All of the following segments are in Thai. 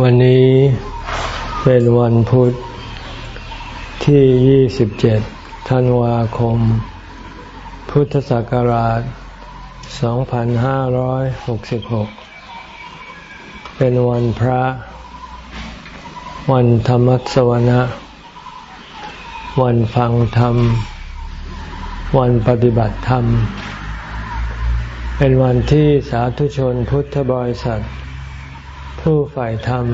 วันนี้เป็นวันพุธที่ 27 ธันวาคม พุทธศักราช 2566 เป็นวันพระ วันธรรมสวนะ วันฟังธรรม วันปฏิบัติธรรม เป็นวันที่สาธุชนพุทธบริษัท ผู้ฝ่ายธรรม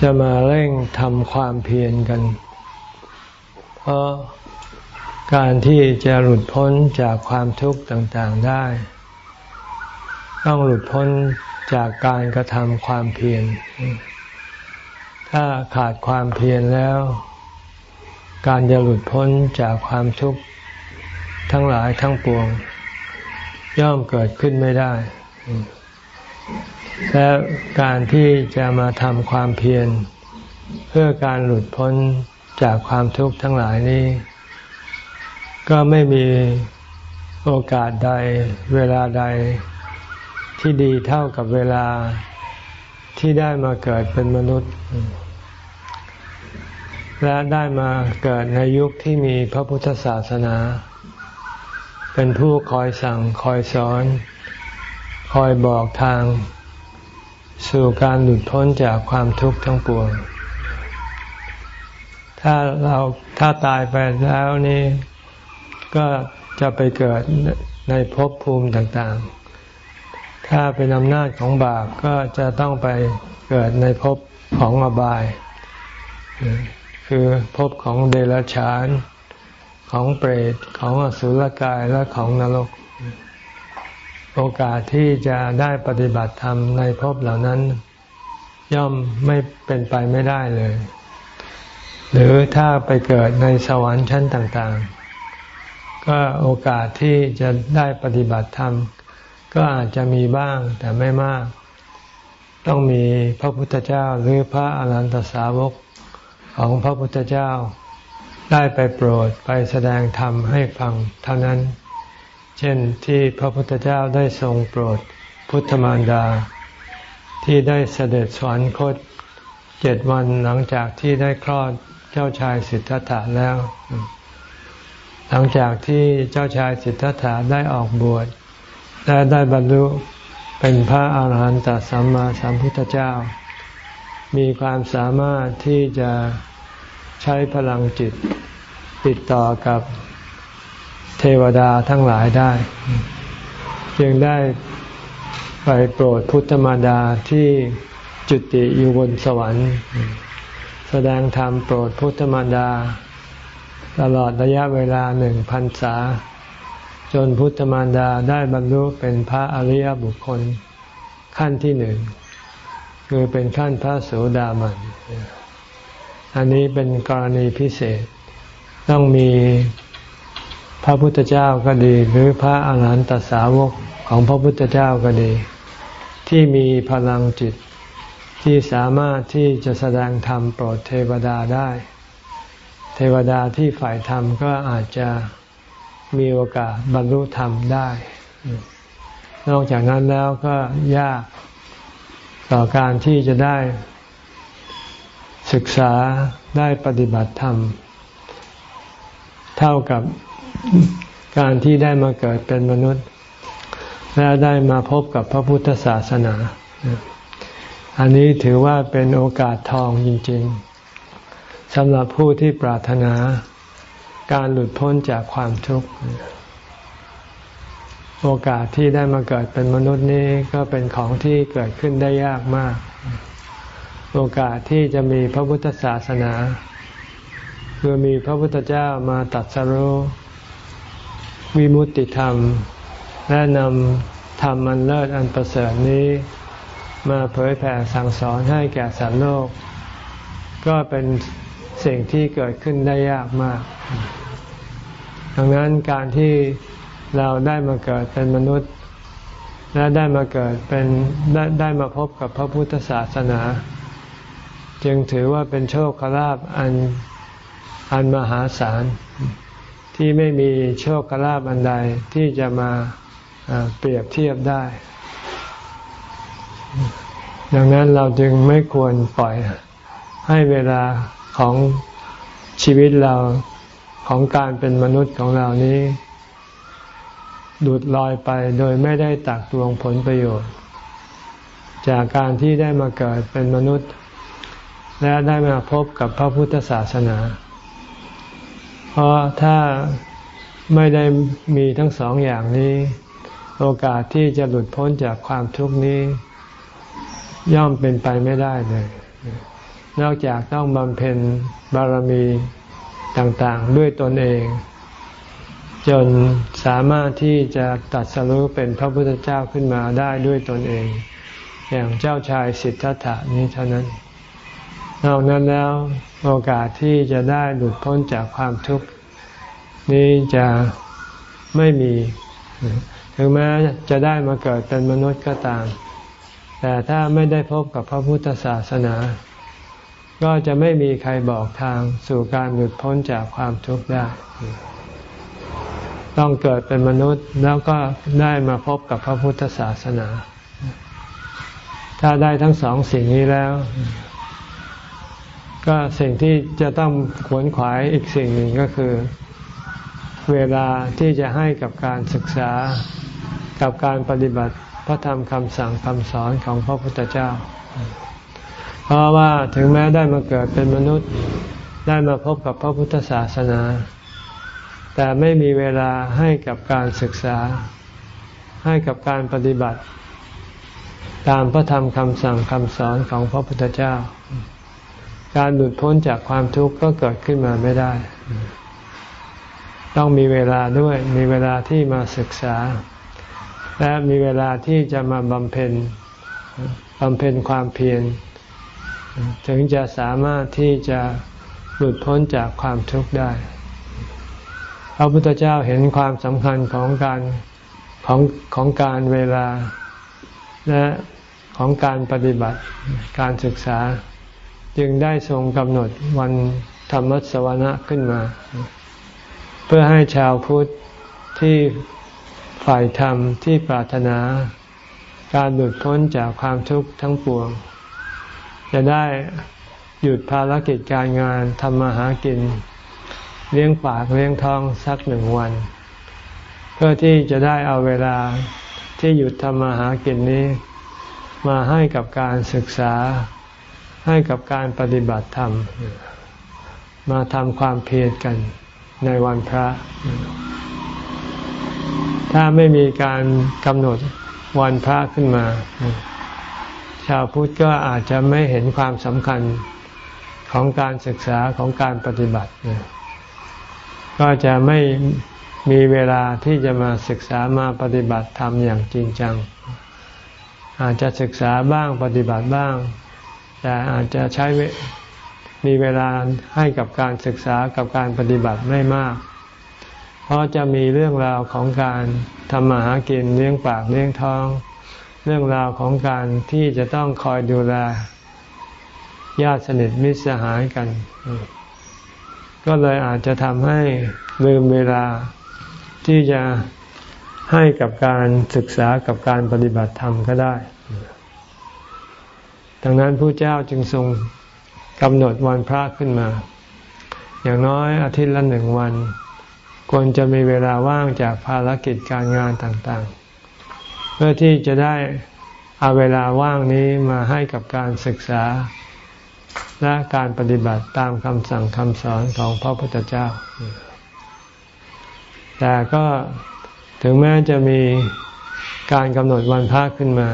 จะมาเร่งทำความเพียรกัน เพราะการที่จะหลุดพ้นจากความทุกข์ต่างๆได้ ต้องหลุดพ้นจากการกระทำความเพียร ถ้าขาดความเพียรแล้ว การจะหลุดพ้นจากความทุกข์ทั้งหลายทั้งปวง ย่อมเกิดขึ้นไม่ได้ และการที่จะมาทำความเพียร เพื่อการหลุดพ้นจากความทุกข์ทั้งหลายนี้ ก็ไม่มีโอกาสใดเวลาใดที่ดีเท่ากับเวลาที่ได้มาเกิดเป็นมนุษย์ และได้มาเกิดในยุคที่มีพระพุทธศาสนา เป็นผู้คอยสั่งคอยสอน คอยบอกทาง สู่การหลุดพ้นจากความทุกข์ทั้งปวง ถ้าเราถ้าตายไปแล้วนี่ก็จะไปเกิดในภพภูมิต่างๆ ถ้าเป็นอำนาจของบาปก็จะต้องไปเกิดในภพของอบาย คือภพของเดรัจฉาน ของเปรต ของอสุรกายและของนรก โอกาสที่จะได้ปฏิบัติธรรมในภพเหล่านั้น ย่อมไม่เป็นไปไม่ได้เลย หรือถ้าไปเกิดในสวรรค์ชั้นต่างๆ ก็โอกาสที่จะได้ปฏิบัติธรรม ก็อาจจะมีบ้างแต่ไม่มาก ต้องมีพระพุทธเจ้าหรือพระอรหันตสาวกของพระพุทธเจ้าได้ไปโปรดไปแสดงธรรมให้ฟังเท่านั้น เช่นที่พระพุทธเจ้าได้ทรงโปรดพุทธมารดา ที่ได้เสด็จสวรรคตเจ็ดวันหลังจากที่ได้คลอดเจ้าชายสิทธัตถะแล้ว หลังจากที่เจ้าชายสิทธัตถะได้ออกบวชและได้บรรลุเป็นพระอาหารหันตสัมมาสัมพุทธเจ้า มีความสามารถที่จะใช้พลังจิตติดต่อกับ เทวดาทั้งหลายได้ จึงได้ไปโปรดพุทธมารดาที่จุติอยู่บนสวรรค์ แสดงธรรมโปรดพุทธมารดา ตลอดระยะเวลาหนึ่งพันษา จนพุทธมารดาได้บรรลุเป็นพระอริยบุคคลขั้นที่หนึ่งคือเป็นขั้นพระโสดาบัน อันนี้เป็นกรณีพิเศษ ต้องมี พระพุทธเจ้าก็ดี หรือพระอาหารหันตสาวกของพระพุทธเจ้าก็ดี ที่มีพลังจิตที่สามารถที่จะแสดงธรรมโปรดเทวดาได้ เทวดาที่ฝ่ายธรรมก็อาจจะมีโอกาสบรรลุธรรมได้ นอกจากนั้นแล้วก็ยากต่อการที่จะได้ ศึกษาได้ปฏิบัติธรรม เท่ากับ การที่ได้มาเกิดเป็นมนุษย์ และได้มาพบกับพระพุทธศาสนา อันนี้ถือว่าเป็นโอกาสทองจริง ๆสำหรับผู้ที่ปรารถนา การหลุดพ้นจากความทุกข์โอกาสที่ได้มาเกิดเป็นมนุษย์นี้ก็เป็นของที่เกิดขึ้นได้ยากมาก โอกาสที่จะมีพระพุทธศาสนา คือมีพระพุทธเจ้ามาตัดสรุ วิมุตติธรรม และนำธรรมอันเลิศอันประเสริฐนี้ มาเผยแผ่สั่งสอนให้แก่สัตว์โลก ก็เป็นสิ่งที่เกิดขึ้นได้ยากมาก ดังนั้นการที่เราได้มาเกิดเป็นมนุษย์ และได้มาเกิดเป็นได้ได้มาพบกับพระพุทธศาสนา จึงถือว่าเป็นโชคลาภอันอันมหาศาล ที่ไม่มีโชคลาภอันใดที่จะมาเปรียบเทียบได้ ดังนั้นเราจึงไม่ควรปล่อยให้เวลาของชีวิตเราของการเป็นมนุษย์ของเรานี้ ดูดลอยไปโดยไม่ได้ตักตวงผลประโยชน์ จากการที่ได้มาเกิดเป็นมนุษย์ และได้มาพบกับพระพุทธศาสนา เพราะถ้าไม่ได้มีทั้งสองอย่างนี้ โอกาสที่จะหลุดพ้นจากความทุกข์นี้ ย่อมเป็นไปไม่ได้เลย นอกจากต้องบำเพ็ญบารมีต่างๆ ด้วยตนเอง จนสามารถที่จะตัดสรุปเป็นพระพุทธเจ้าขึ้นมาได้ด้วยตนเอง อย่างเจ้าชายสิทธัตถานี้เท่านั้น นอกนั้นแล้วโอกาสที่จะได้หลุดพ้นจากความทุกข์นี้จะไม่มี ถึงแม้จะได้มาเกิดเป็นมนุษย์ก็ตาม แต่ถ้าไม่ได้พบกับพระพุทธศาสนา ก็จะไม่มีใครบอกทางสู่การหลุดพ้นจากความทุกข์ได้ ต้องเกิดเป็นมนุษย์แล้วก็ได้มาพบกับพระพุทธศาสนา ถ้าได้ทั้งสองสิ่งนี้แล้ว ก็สิ่งที่จะต้องขวนขวายอีกสิ่งหนึ่งก็คือ เวลาที่จะให้กับการศึกษากับการปฏิบัติพระธรรมคำสั่งคำสอนของพระพุทธเจ้า เพราะว่าถึงแม้ได้มาเกิดเป็นมนุษย์ได้มาพบกับพระพุทธศาสนา แต่ไม่มีเวลาให้กับการศึกษา ให้กับการปฏิบัติ ตามพระธรรมคำสั่งคำสอนของพระพุทธเจ้า การหลุดพ้นจากความทุกข์ก็เกิดขึ้นมาไม่ได้ ต้องมีเวลาด้วย มีเวลาที่มาศึกษา และมีเวลาที่จะมาบำเพ็ญบำเพ็ญความเพียรถึงจะสามารถที่จะหลุดพ้นจากความทุกข์ได้พระพุทธเจ้าเห็นความสำคัญของการของของการเวลาและของการปฏิบัติการศึกษา จึงได้ทรงกำหนดวันธรรมสวนะขึ้นมา เพื่อให้ชาวพุทธที่ฝ่ายธรรมที่ปรารถนา การหลุดพ้นจากความทุกข์ทั้งปวง จะได้หยุดภารกิจการงานทำมาหากิน เลี้ยงปากเลี้ยงท้องสักหนึ่งวัน เพื่อที่จะได้เอาเวลาที่หยุดทำมาหากินนี้ มาให้กับการศึกษา ให้กับการปฏิบัติธรรม มาทำความเพียรกันในวันพระ ถ้าไม่มีการกำหนดวันพระขึ้นมา ชาวพุทธก็อาจจะไม่เห็นความสำคัญของการศึกษาของการปฏิบัติ ก็จะไม่มีเวลาที่จะมาศึกษามาปฏิบัติธรรมอย่างจริงจัง อาจจะศึกษาบ้างปฏิบัติบ้าง แต่อาจจะใช้มีเวลาให้กับการศึกษากับการปฏิบัติไม่มาก เพราะจะมีเรื่องราวของการทำมาหากินเลี้ยงปากเลี้ยงท้อง เรื่องราวของการที่จะต้องคอยดูแลญาติสนิทมิตรสหายกัน ก็เลยอาจจะทำให้ลืมเวลาที่จะให้กับการศึกษากับการปฏิบัติธรรมก็ได้ ดังนั้นผู้เจ้าจึงทรงกำหนดวันพระขึ้นมา อย่างน้อยอาทิตย์ละหนึ่งวัน ควรจะมีเวลาว่างจากภารกิจการงานต่างๆ เพื่อที่จะได้เอาเวลาว่างนี้มาให้กับการศึกษา และการปฏิบัติตามคำสั่งคำสอนของพระพุทธเจ้า แต่ก็ถึงแม้จะมีการกำหนดวันพระขึ้นมา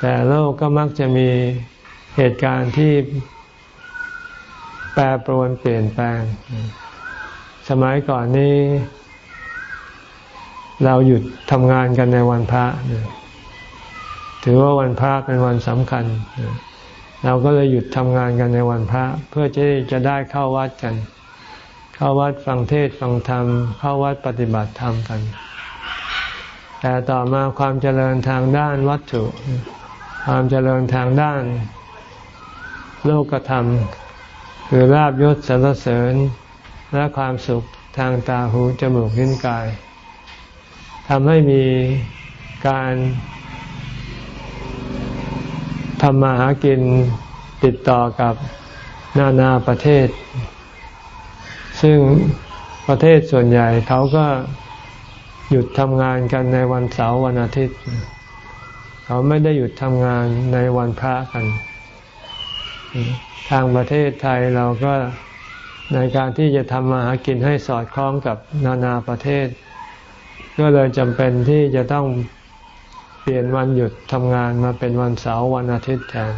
แต่โลกก็มักจะมีเหตุการณ์ที่แปรปรวนเปลี่ยนแปลง สมัยก่อนนี้ เราหยุดทำงานกันในวันพระ ถือว่าวันพระเป็นวันสำคัญ เราก็เลยหยุดทำงานกันในวันพระ เพื่อจะจะได้เข้าวัดกัน เข้าวัดฟังเทศฟังธรรม เข้าวัดปฏิบัติธรรมกัน แต่ต่อมาความเจริญทางด้านวัตถุ ความเจริญทางด้าน โลกธรรม คือลาบยศสรรเสริญ และความสุขทางตาหูจมูกลิ้นกายทำให้มีการทำมาหากินติดต่อกับนานาประเทศ ซึ่งประเทศส่วนใหญ่เขาก็หยุดทำงานกันในวันเสาร์วันอาทิตย์ เขาไม่ได้หยุดทำงานในวันพระกัน ทางประเทศไทยเราก็ในการที่จะทำมาหากินให้สอดคล้องกับนานาประเทศ ก็เลยจำเป็นที่จะต้องเปลี่ยนวันหยุดทำงานมาเป็นวันเสาร์วันอาทิตย์แทน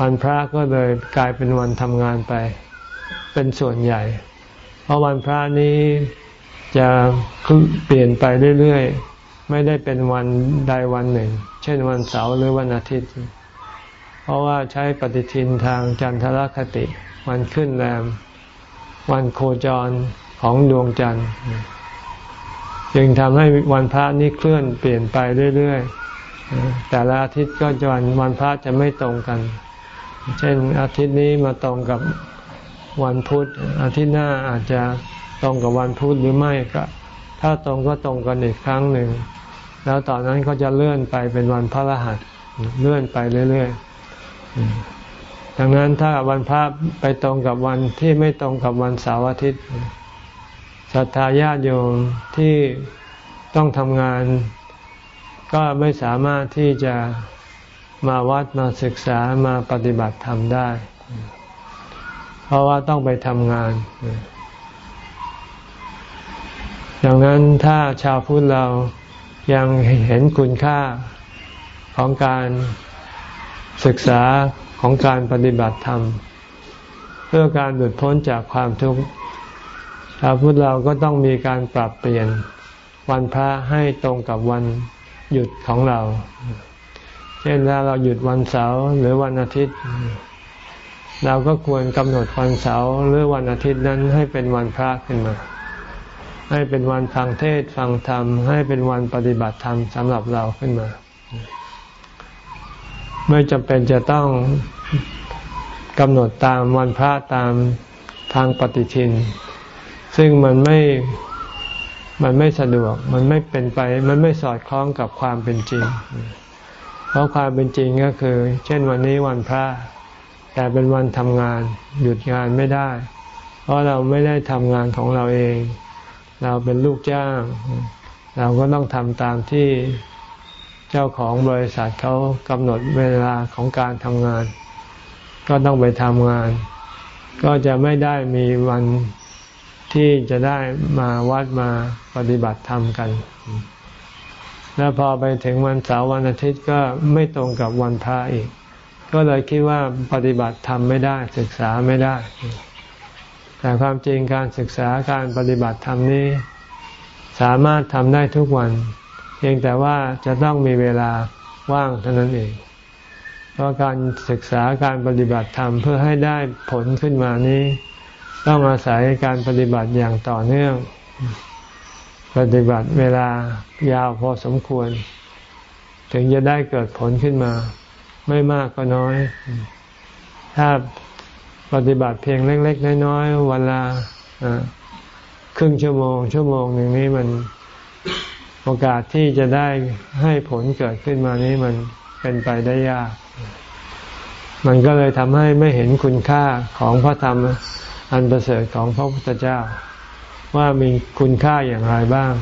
วันพระก็เลยกลายเป็นวันทำงานไป เป็นส่วนใหญ่ เพราะวันพระนี้จะเปลี่ยนไปเรื่อยๆ ไม่ได้เป็นวันใดวันหนึ่ง เช่นวันเสาร์หรือวันอาทิตย์ เพราะว่าใช้ปฏิทินทางจันทรคติ วันขึ้นแรม วันโคจรของดวงจันทร์จึงทำให้วันพระนี้เคลื่อนเปลี่ยนไปเรื่อยๆ แต่ละอาทิตย์ก็จะวันวันพระจะไม่ตรงกัน เช่นอาทิตย์นี้มาตรงกับวันพุธ อาทิตย์หน้าอาจจะตรงกับวันพุธหรือไม่ก็ ถ้าตรงก็ตรงกันอีกครั้งหนึ่ง แล้วตอนนั้นก็จะเลื่อนไปเป็นวันพระรหัสเลื่อนไปเรื่อยๆ ดังนั้นถ้าวันพระไปตรงกับวันที่ไม่ตรงกับวันเสาร์อาทิตย์ศรัทธาญาติโยมที่ต้องทำงาน ก็ไม่สามารถที่จะมาวัดมาศึกษามาปฏิบัติธรรมได้ เพราะว่าต้องไปทำงาน ดังนั้นถ้าชาวพุทธเรา ยังเห็นคุณค่าของการศึกษาของการปฏิบัติธรรม เพื่อการหลุดพ้นจากความทุกข์ชาวพุทธเราก็ต้องมีการปรับเปลี่ยนวันพระให้ตรงกับวันหยุดของเรา เช่นถ้าเราหยุดวันเสาร์หรือวันอาทิตย์ เราก็ควรกำหนดวันเสาร์หรือวันอาทิตย์นั้นให้เป็นวันพระขึ้นมา ให้เป็นวันฟังเทศฟังธรรม ให้เป็นวันปฏิบัติธรรมสำหรับเราขึ้นมา ไม่จำเป็นจะต้องกำหนดตามวันพระตามทางปฏิทิน ซึ่งมันไม่มันไม่สะดวก มันไม่เป็นไป มันไม่สอดคล้องกับความเป็นจริง เพราะความเป็นจริงก็คือ เช่นวันนี้วันพระ แต่เป็นวันทำงาน หยุดงานไม่ได้ เพราะเราไม่ได้ทำงานของเราเอง เราเป็นลูกจ้าง เราก็ต้องทำตามที่เจ้าของบริษัทเขากำหนดเวลาของการทำงาน ก็ต้องไปทำงาน ก็จะไม่ได้มีวันที่จะได้มาวัดมาปฏิบัติธรรมกัน แล้วพอไปถึงวันเสาร์วันอาทิตย์ก็ไม่ตรงกับวันพระอีก ก็เลยคิดว่าปฏิบัติธรรมไม่ได้ศึกษาไม่ได้ แต่ความจริงการศึกษาการปฏิบัติธรรมนี้ สามารถทำได้ทุกวัน เพียงแต่ว่าจะต้องมีเวลาว่างเท่านั้นเอง เพราะการศึกษาการปฏิบัติธรรมเพื่อให้ได้ผลขึ้นมานี้ ต้องอาศัยการปฏิบัติอย่างต่อเนื่อง ปฏิบัติเวลายาวพอสมควร ถึงจะได้เกิดผลขึ้นมา ไม่มากก็น้อย ถ้า ปฏิบัติเพียงเล็ก ๆ น้อยๆวันละครึ่งชั่วโมง ชั่วโมงหนึ่งนี้มันโอกาสที่จะได้ให้ผลเกิดขึ้นมานี้มันเป็นไปได้ยาก มันก็เลยทำให้ไม่เห็นคุณค่าของพระธรรมอันประเสริฐของพระพุทธเจ้า ว่ามีคุณค่าอย่างไรบ้าง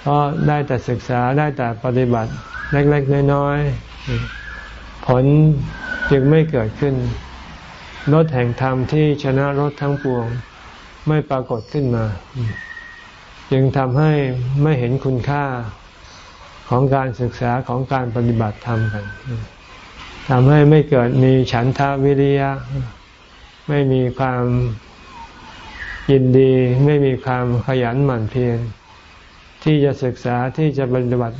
เพราะได้แต่ศึกษาได้แต่ปฏิบัติเล็ก ๆ น้อย ๆ ผลจึงไม่เกิดขึ้น รถแห่งธรรมที่ชนะรถทั้งปวงไม่ปรากฏขึ้นมา จึงทำให้ไม่เห็นคุณค่าของการศึกษาของการปฏิบัติธรรมกันทำให้ไม่เกิดมีฉันทาวิริยะ ไม่มีความยินดี ไม่มีความขยันหมั่นเพียรที่จะศึกษาที่จะปฏิบัติ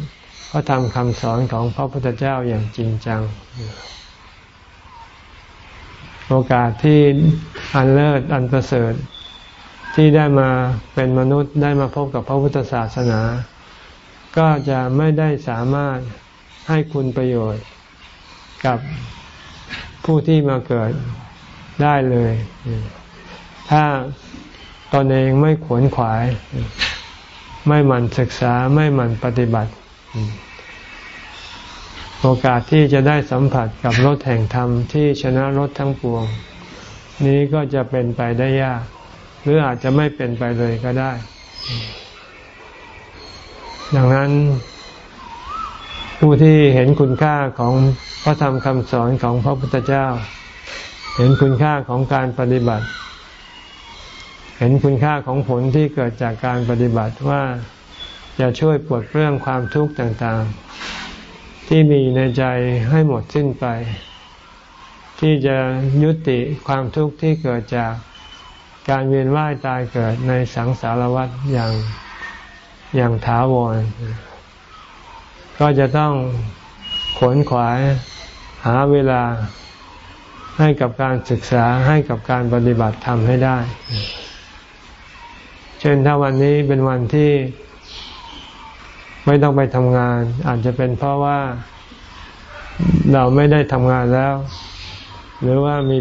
พระธรรมคำสอนของพระพุทธเจ้าอย่างจริงจัง โอกาสที่อันเลิศอันประเสริฐ ที่ได้มาเป็นมนุษย์ได้มาพบกับพระพุทธศาสนา ก็จะไม่ได้สามารถให้คุณประโยชน์กับผู้ที่มาเกิดได้เลย ถ้าตนเองไม่ขวนขวาย ไม่หมั่นศึกษาไม่หมั่นปฏิบัติ โอกาสที่จะได้สัมผัสกับรถแห่งธรรมที่ชนะรถทั้งปวง นี้ก็จะเป็นไปได้ยาก หรืออาจจะไม่เป็นไปเลยก็ได้ ดังนั้นผู้ที่เห็นคุณค่าของพระธรรมคำสอนของพระพุทธเจ้า เห็นคุณค่าของการปฏิบัติ เห็นคุณค่าของผลที่เกิดจากการปฏิบัติว่าจะช่วยปลดเปลื้องความทุกข์ต่าง ที่มีในใจให้หมดสิ้นไป ที่จะยุติความทุกข์ที่เกิดจากการเวียนว่ายตายเกิดในสังสารวัฏอย่างอย่างถาวร ก็จะต้องขวนขวายหาเวลาให้กับการศึกษาให้กับการปฏิบัติธรรมให้ได้ เช่นถ้าวันนี้เป็นวันที่ ไม่ต้องไปทำงาน อาจจะเป็นเพราะว่าเราไม่ได้ทำงานแล้ว หรือว่ามี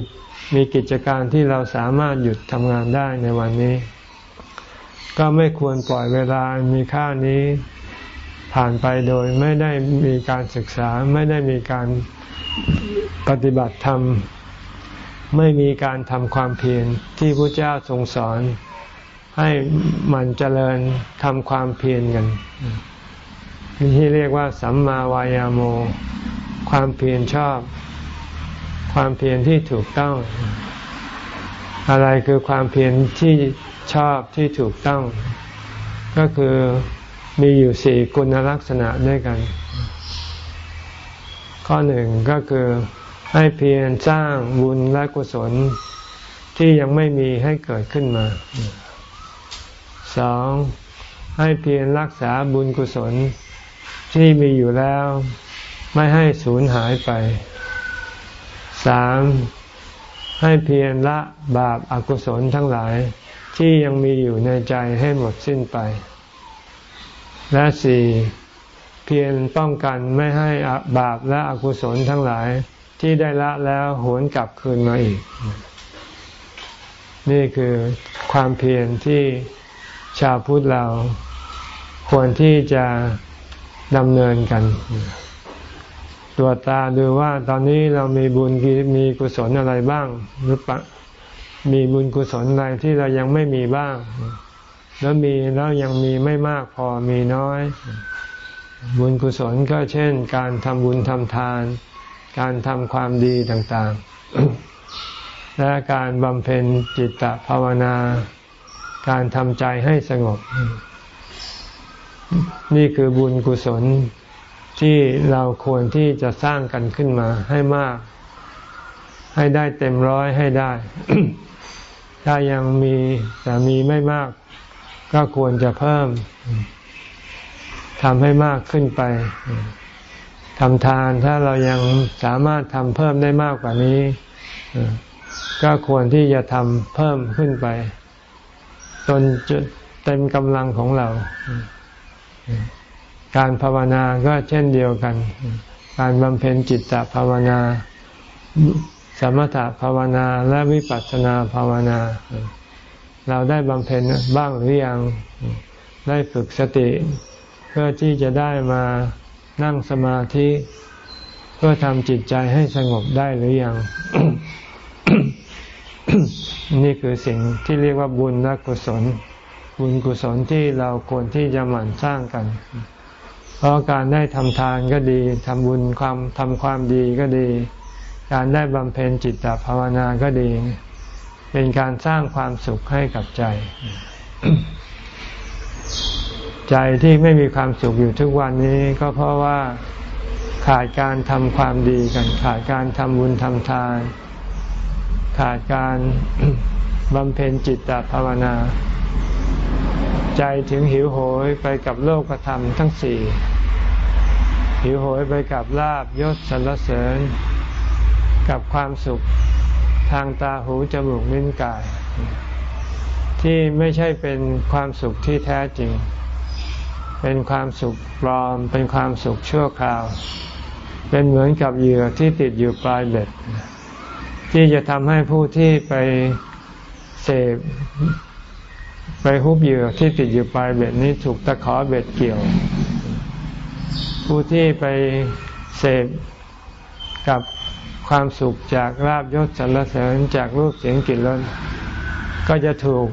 มีกิจการที่เราสามารถหยุดทำงานได้ในวันนี้ ก็ไม่ควรปล่อยเวลามีค่านี้ผ่านไปโดยไม่ได้มีการศึกษาไม่ได้มีการปฏิบัติธรรม ไม่มีการทำความเพียรที่พระเจ้าทรงสอน ให้มันเจริญทำความเพียรกัน ที่เรียกว่า สัมมาวายาโม ความเพียรชอบ ความเพียรที่ถูกต้อง อะไรคือความเพียรที่ชอบที่ถูกต้อง ก็คือมีอยู่สี่คุณลักษณะด้วยกัน ข้อหนึ่งก็คือให้เพียรสร้างบุญและกุศลที่ยังไม่มีให้เกิดขึ้นมา สอง ให้เพียรรักษาบุญกุศล ที่มีอยู่แล้ว ไม่ให้สูญหายไปสามให้เพียรละบาปอากุศลทั้งหลาย ที่ยังมีอยู่ในใจให้หมดสิ้นไป และสี่เพียรป้องกันไม่ให้บาปและอกุศลทั้งหลาย ที่ได้ละแล้วหวนกลับคืนมาอีก นี่คือความเพียรที่ชาวพุทธเรา ควรที่จะ ดำเนินกัน ตัวตาดูว่าตอนนี้เรามีบุญมีกุศลอะไรบ้างหรือปะมีบุญกุศลอะไรที่เรายังไม่มีบ้าง แล้วมีแล้วยังมีไม่มากพอมีน้อย บุญกุศลก็เช่น การทำบุญทำทาน การทำความดีต่างๆ และการบำเพ็ญจิตตภาวนา การทำใจให้สงบ นี่คือบุญกุศลที่เราควรที่จะสร้างกันขึ้นมาให้มาก ให้ได้เต็มร้อยให้ได้ ถ้ายังมีแต่มีไม่มาก ก็ควรจะเพิ่มทำให้มากขึ้นไปทำทานถ้าเรายังสามารถทำเพิ่มได้มากกว่านี้ ก็ควรที่จะทำเพิ่มขึ้นไป จนเต็มกำลังของเรา การภาวนาก็เช่นเดียวกัน การบำเพ็ญจิตตภาวนา สมถภาวนาและวิปัสสนาภาวนา เราได้บำเพ็ญบ้างหรือยัง ได้ฝึกสติ เพื่อที่จะได้มานั่งสมาธิ เพื่อทำจิตใจให้สงบได้หรือยัง นี่คือสิ่งที่เรียกว่าบุญและกุศล บุญกุศลที่เราควรที่จะหมั่นสร้างกัน เพราะการได้ทำทานก็ดีทำบุญความทำความดีก็ดี การได้บำเพ็ญจิตตภาวนาก็ดี เป็นการสร้างความสุขให้กับใจ ใจที่ไม่มีความสุขอยู่ทุกวันนี้ก็เพราะว่าขาดการทำความดีกัน ขาดการทำบุญทำทาน ขาดการบำเพ็ญจิตตภาวนา ใจถึงหิวโหยไปกับโลกธรรมทั้งสี่หิวโหยไปกับลาบยศสรรเสริญ กับความสุขทางตาหูจมูกลิ้นกาย ที่ไม่ใช่เป็นความสุขที่แท้จริง เป็นความสุขปลอม เป็นความสุขชั่วคราว เป็นเหมือนกับเหยื่อที่ติดอยู่ปลายเบ็ด ที่จะทำให้ผู้ที่ไปเสพ ไปฮุบเหยื่อที่ติดอยู่ปลายเบ็ดนี้ถูกตะขอเบ็ดเกี่ยว ผู้ที่ไปเสพกับความสุขจากลาบยศสรรเสริญจากรูปเสียงกลิ่นรสก็จะถูก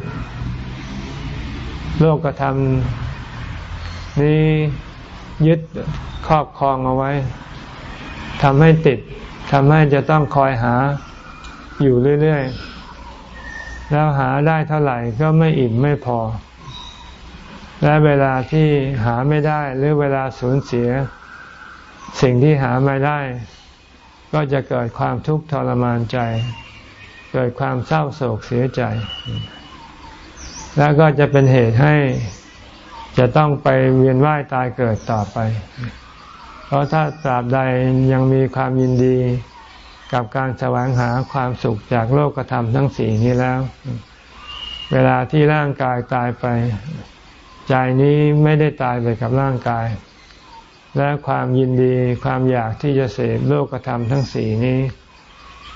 โลกธรรมนี้ยึดครอบครองเอาไว้ทำให้ติดทำให้จะต้องคอยหาอยู่เรื่อย ๆ แล้วหาได้เท่าไหร่ก็ไม่อิ่มไม่พอ และเวลาที่หาไม่ได้หรือเวลาสูญเสีย สิ่งที่หาไม่ได้ ก็จะเกิดความทุกข์ทรมานใจ เกิดความเศร้าโศกเสียใจ แล้วก็จะเป็นเหตุให้จะต้องไปเวียนว่ายตายเกิดต่อไป เพราะถ้าตราบใดยังมีความยินดี กับการแสวงหาความสุขจากโลกธรรมทั้งสี่นี้แล้ว เวลาที่ร่างกายตายไป ใจนี้ไม่ได้ตายไปกับร่างกาย และความยินดีความอยากที่จะเสพโลกธรรมทั้งสี่นี้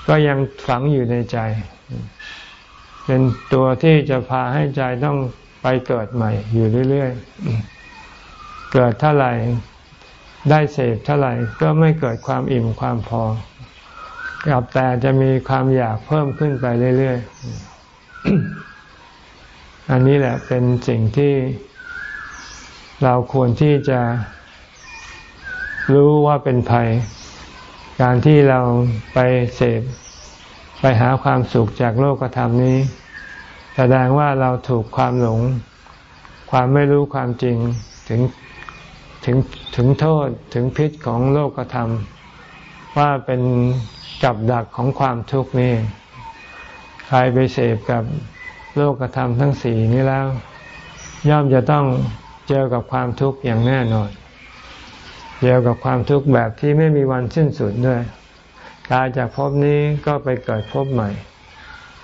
ก็ยังฝังอยู่ในใจ เป็นตัวที่จะพาให้ใจต้องไปเกิดใหม่อยู่เรื่อยๆ เกิดเท่าไหร่ได้เสพเท่าไหร่ก็ไม่เกิดความอิ่มความพอ กับแต่จะมีความอยากเพิ่มขึ้นไปเรื่อยๆ อันนี้แหละเป็นสิ่งที่เราควรที่จะรู้ว่าเป็นภัย การที่เราไปเสพไปหาความสุขจากโลกธรรมนี้ แสดงว่าเราถูกความหลง ความไม่รู้ความจริงถึงถึงถึงโทษถึงพิษของโลกธรรม ว่าเป็น กับดักของความทุกข์นี่ใครไปเสพกับโลกธรรมทั้งสี่นี้แล้ว ย่อมจะต้องเจอกับความทุกข์อย่างแน่นอนเจอกับความทุกข์แบบที่ไม่มีวันสิ้นสุดด้วยตายจากภพนี้ก็ไปเกิดภพใหม่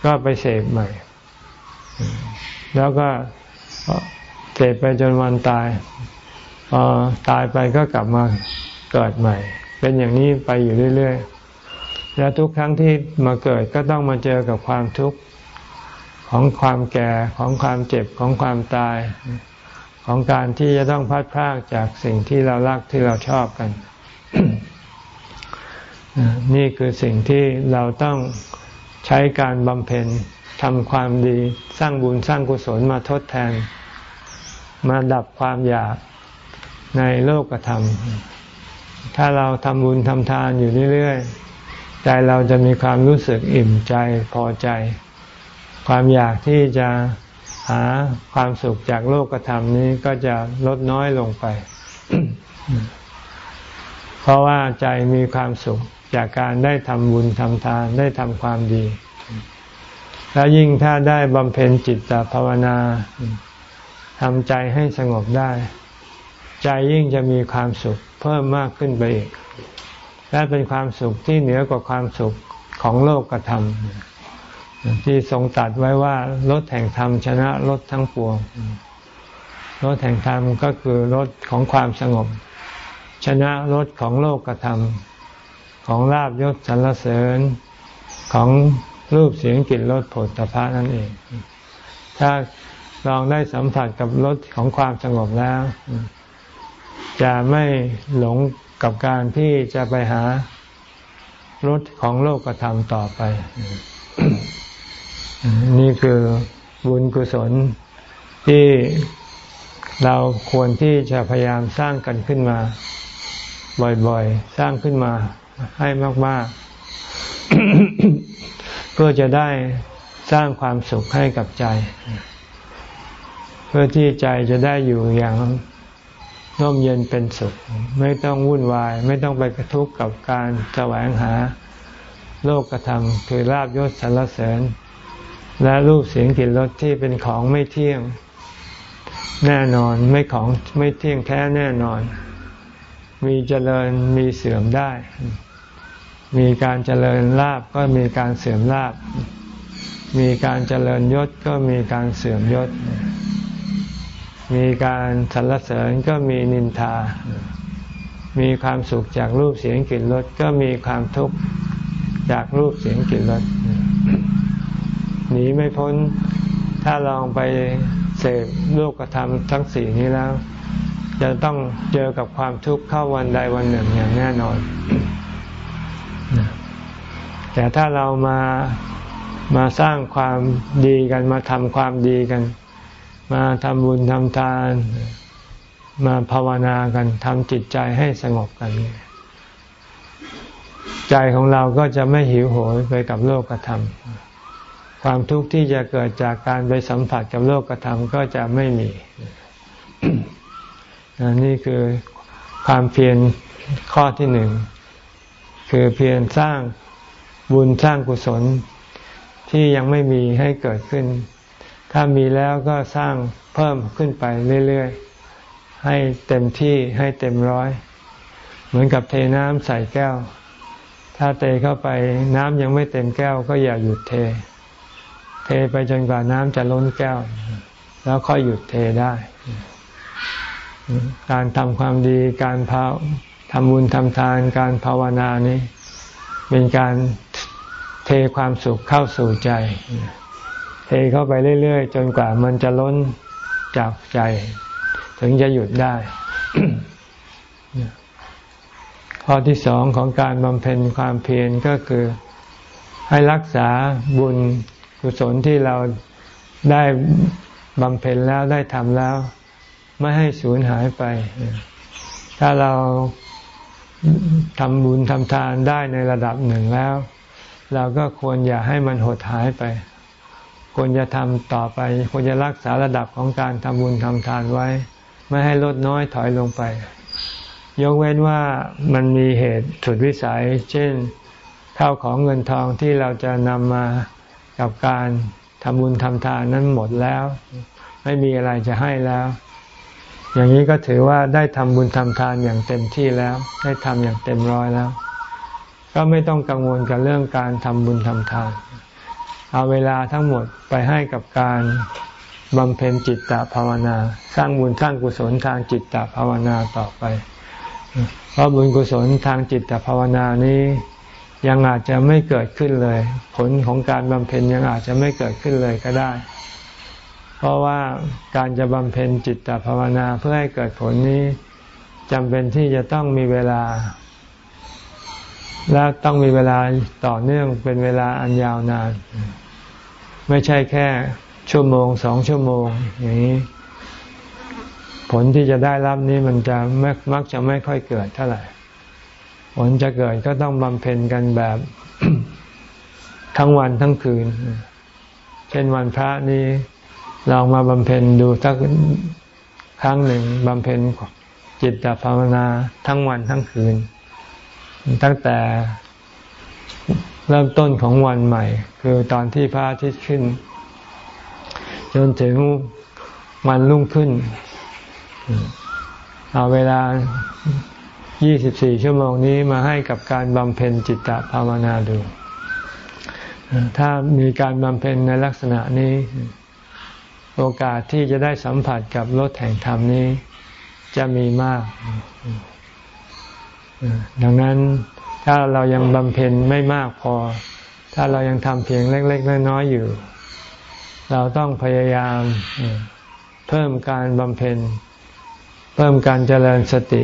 ก็ไปเสพใหม่ แล้วก็เสพไปจนวันตายพอตายไปก็กลับมาเกิดใหม่ เป็นอย่างนี้ไปอยู่เรื่อย ๆ แล้วทุกครั้งที่มาเกิดก็ต้องมาเจอกับความทุกข์ของความแก่ของความเจ็บของความตาย ของการที่จะต้องพัดพรากจากสิ่งที่เรารักที่เราชอบกัน นี่คือสิ่งที่เราต้องใช้การบำเพ็ญทำความดีสร้างบุญสร้างกุศลมาทดแทน มาดับความอยากในโลกธรรม ถ้าเราทำบุญทำทานอยู่เรื่อยๆ ใจเราจะมีความรู้สึกอิ่มใจพอใจ ความอยากที่จะหาความสุขจากโลกธรรมนี้ก็จะลดน้อยลงไป เพราะว่าใจมีความสุขจากการได้ทำบุญทำทานได้ทำความดี แล้วยิ่งถ้าได้บำเพ็ญจิตตภาวนาทำใจให้สงบได้ ใจยิ่งจะมีความสุขเพิ่มมากขึ้นไปอีก และเป็นความสุขที่เหนือกว่าความสุขของโลกกระทำที่ทรงตัดไว้ว่ารถแห่งธรรมชนะรถทั้งปวงรถแห่งธรรมก็คือรถของความสงบ ชนะรถของโลกกระทำของลาบยศสรรเสริญของรูปเสียงกลิ่นรสผลตภะนั่นเอง ถ้าลองได้สัมผัสกับรสของความสงบแล้ว จะไม่หลง กับการที่จะไปหารสของโลกธรรมต่อไป นี่คือบุญกุศลที่เราควรที่จะพยายามสร้างกันขึ้นมา บ่อยๆ สร้างขึ้นมาให้มาก ๆ เพื่อจะได้สร้างความสุขให้กับใจ เพื่อที่ใจจะได้อยู่อย่าง ร่มเย็นเป็นสุข ไม่ต้องวุ่นวาย ไม่ต้องไปกระทุกกับการแสวงหา โลกธรรมคือลาบยศสรรเสริญ และรูปเสียงกลิ่นรสที่เป็นของไม่เที่ยงแน่นอนไม่ของไม่เที่ยงแท้แน่นอน มีเจริญมีเสื่อมได้ มีการเจริญลาบก็มีการเสื่อมลาบ มีการเจริญยศก็มีการเสื่อมยศ มีการสรรเสริญก็มีนินทา มีความสุขจากรูปเสียงกลิ่นรสก็มีความทุกข์จากรูปเสียงกลิ่นรสหนีไม่พ้น ถ้าลองไปเสพโลกธรรมทั้งสี่นี้แล้ว จะต้องเจอกับความทุกข์เข้าวันใดวันหนึ่งอย่างแน่นอน แต่ถ้าเรามามาสร้างความดีกันมาทำความดีกัน มาทำบุญทำทาน มาภาวนากันทำจิตใจให้สงบกัน ใจของเราก็จะไม่หิวโหยไปกับโลกธรรม ความทุกข์ที่จะเกิดจากการไปสัมผัสกับโลกธรรมก็จะไม่มีนี่คือความเพียรข้อที่หนึ่ง คือเพียรสร้างบุญสร้างกุศลที่ยังไม่มีให้เกิดขึ้น ถ้ามีแล้วก็สร้างเพิ่มขึ้นไปเรื่อยๆ ให้เต็มที่ให้เต็มร้อย เหมือนกับเทน้ำใส่แก้ว ถ้าเทเข้าไปน้ำยังไม่เต็มแก้ว ก็อย่าหยุดเท เทไปจนกว่าน้ำจะล้นแก้ว แล้วค่อยหยุดเทได้ การทำความดีการพาทำบุญทำทานการภาวนานี้ เป็นการเทความสุขเข้าสู่ใจ เทเข้าไปเรื่อยๆ จนกว่ามันจะล้นจากใจ ถึงจะหยุดได้ ข้อที่สองของการบำเพ็ญความเพียรก็คือให้รักษาบุญกุศลที่เราได้บำเพ็ญแล้วได้ทำแล้ว ไม่ให้สูญหายไป ถ้าเราทำบุญทำทานได้ในระดับหนึ่งแล้ว เราก็ควรอย่าให้มันหดหายไป ควรจะทำต่อไป ควรจะรักษาระดับของการทำบุญทำทานไว้ ไม่ให้ลดน้อยถอยลงไป ยกเว้นว่ามันมีเหตุถุดวิสัย เช่นข้าวของเงินทองที่เราจะนำมากับการทำบุญทำทานนั้นหมดแล้ว ไม่มีอะไรจะให้แล้ว อย่างนี้ก็ถือว่าได้ทำบุญทำทานอย่างเต็มที่แล้ว ได้ทำอย่างเต็มร้อยแล้ว ก็ไม่ต้องกังวลกับเรื่องการทำบุญทำทาน เอาเวลาทั้งหมดไปให้กับการบำเพ็ญจิตตภาวนา สร้างบุญสร้างกุศลทางจิตตภาวนาต่อไป เพราะบุญกุศลทางจิตตภาวนานี้ยังอาจจะไม่เกิดขึ้นเลย ผลของการบำเพ็ญยังอาจจะไม่เกิดขึ้นเลยก็ได้ เพราะว่าการจะบำเพ็ญจิตตภาวนาเพื่อให้เกิดผลนี้จำเป็นที่จะต้องมีเวลา และต้องมีเวลาต่อเนื่องเป็นเวลาอันยาวนาน ไม่ใช่แค่ชั่วโมงสองชั่วโมง อย่างนี้ ผลที่จะได้รับนี้มันจะมักจะไม่ค่อยเกิดเท่าไหร่ ผลจะเกิดก็ต้องบำเพ็ญกันแบบทั้งวันทั้งคืน เช่นวันพระนี้ลองมาบำเพ็ญดูสักครั้งหนึ่งบำเพ็ญจิตตภาวนาทั้งวันทั้งคืน ตั้งแต่ เริ่มต้นของวันใหม่ คือตอนที่พระอาทิตย์ขึ้น จนถึงวันรุ่งขึ้น เอาเวลา 24 ชั่วโมงนี้มาให้กับการบำเพ็ญจิตตภาวนาดู ถ้ามีการบำเพ็ญในลักษณะนี้ โอกาสที่จะได้สัมผัสกับรถแห่งธรรมนี้ จะมีมาก ดังนั้น ถ้าเรายังบำเพ็ญไม่มากพอ ถ้าเรายังทำเพียงเล็ก ๆ น้อยๆอยู่ เราต้องพยายามเพิ่มการบำเพ็ญ เพิ่มการเจริญสติ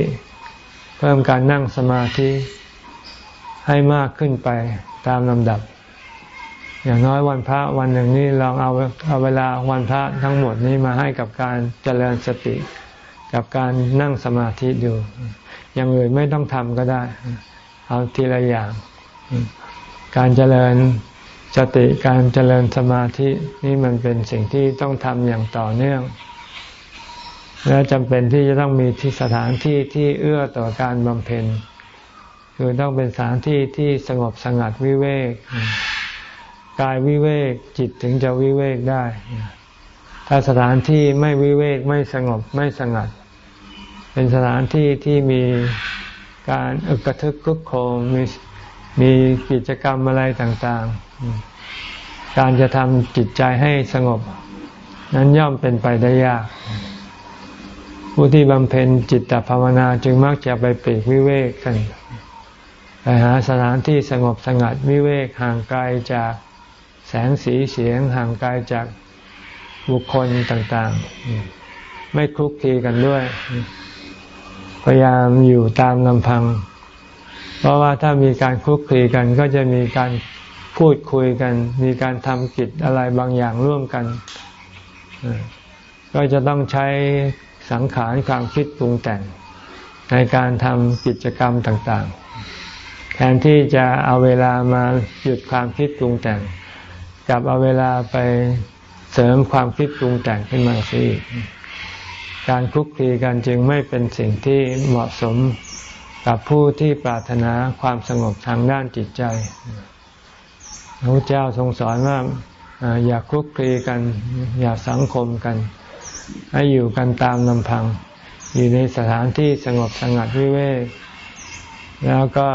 เพิ่มการนั่งสมาธิให้มากขึ้นไปตามลำดับ อย่างน้อยวันพระวันหนึ่งนี้ลองเอาเอาเวลาวันพระทั้งหมดนี้มาให้กับการเจริญสติ กับการนั่งสมาธิดู อย่างอื่นไม่ต้องทำก็ได้ เอาทีละอย่าง การเจริญสติการเจริญสมาธินี่มันเป็นสิ่งที่ต้องทำอย่างต่อเนื่อง และจำเป็นที่จะต้องมีที่สถานที่ที่เอื้อต่อการบำเพ็ญ คือต้องเป็นสถานที่ที่สงบสงัดวิเวกกายวิเวกจิตถึงจะวิเวกได้ ถ้าสถานที่ไม่วิเวกไม่สงบไม่สงัด เป็นสถานที่ที่มี การอึกระทึกกุกโคมมีมีกิจกรรมอะไรต่างๆ การจะทำจิตใจให้สงบ นั้นย่อมเป็นไปได้ยาก ผู้ที่บำเพ็ญจิตตภาวนาจึงมักจะไปปีกวิเวกกัน ไปหาสถานที่สงบสงัดวิเวกห่างไกลจากแสงสีเสียงห่างไกลจากบุคคลต่างๆ ไม่คลุกคลีกันด้วย พยายามอยู่ตามลำพัง เพราะว่าถ้ามีการคลุกคลีกันก็จะมีการพูดคุยกัน มีการทำกิจอะไรบางอย่างร่วมกัน ก็จะต้องใช้สังขารความคิดปรุงแต่ง ในการทำกิจกรรมต่างๆ แทนที่จะเอาเวลามาหยุดความคิดปรุงแต่งกลับเอาเวลาไปเสริมความคิดปรุงแต่งขึ้นมาสิ การคุกคีกันจึงไม่เป็นสิ่งที่เหมาะสมกับผู้ที่ปรารถนาความสงบทางด้านจิตใจพระเจ้าทรงสอนว่าอย่าคุกคีกัน อย่าสังคมกัน ให้อยู่กันตามลำพัง อยู่ในสถานที่สงบสงัดวิเวกแล้วก็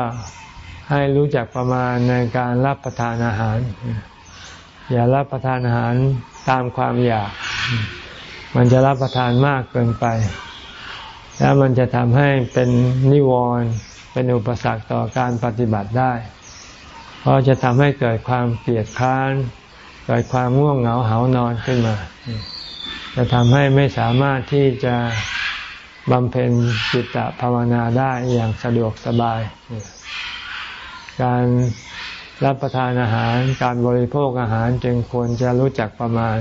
ให้รู้จักประมาณในการรับประทานอาหาร อย่ารับประทานอาหารตามความอยาก มันจะรับประทานมากเกินไป แล้วมันจะทำให้เป็นนิวรณ์เป็นอุปสรรคต่อการปฏิบัติได้ เพราะจะทำให้เกิดความเกลียดค้าน เกิดความง่วงเหงาเหานอนขึ้นมา จะทำให้ไม่สามารถที่จะบำเพ็ญจิตตภาวนาได้อย่างสะดวกสบาย การรับประทานอาหาร การบริโภคอาหารจึงควรจะรู้จักประมาณ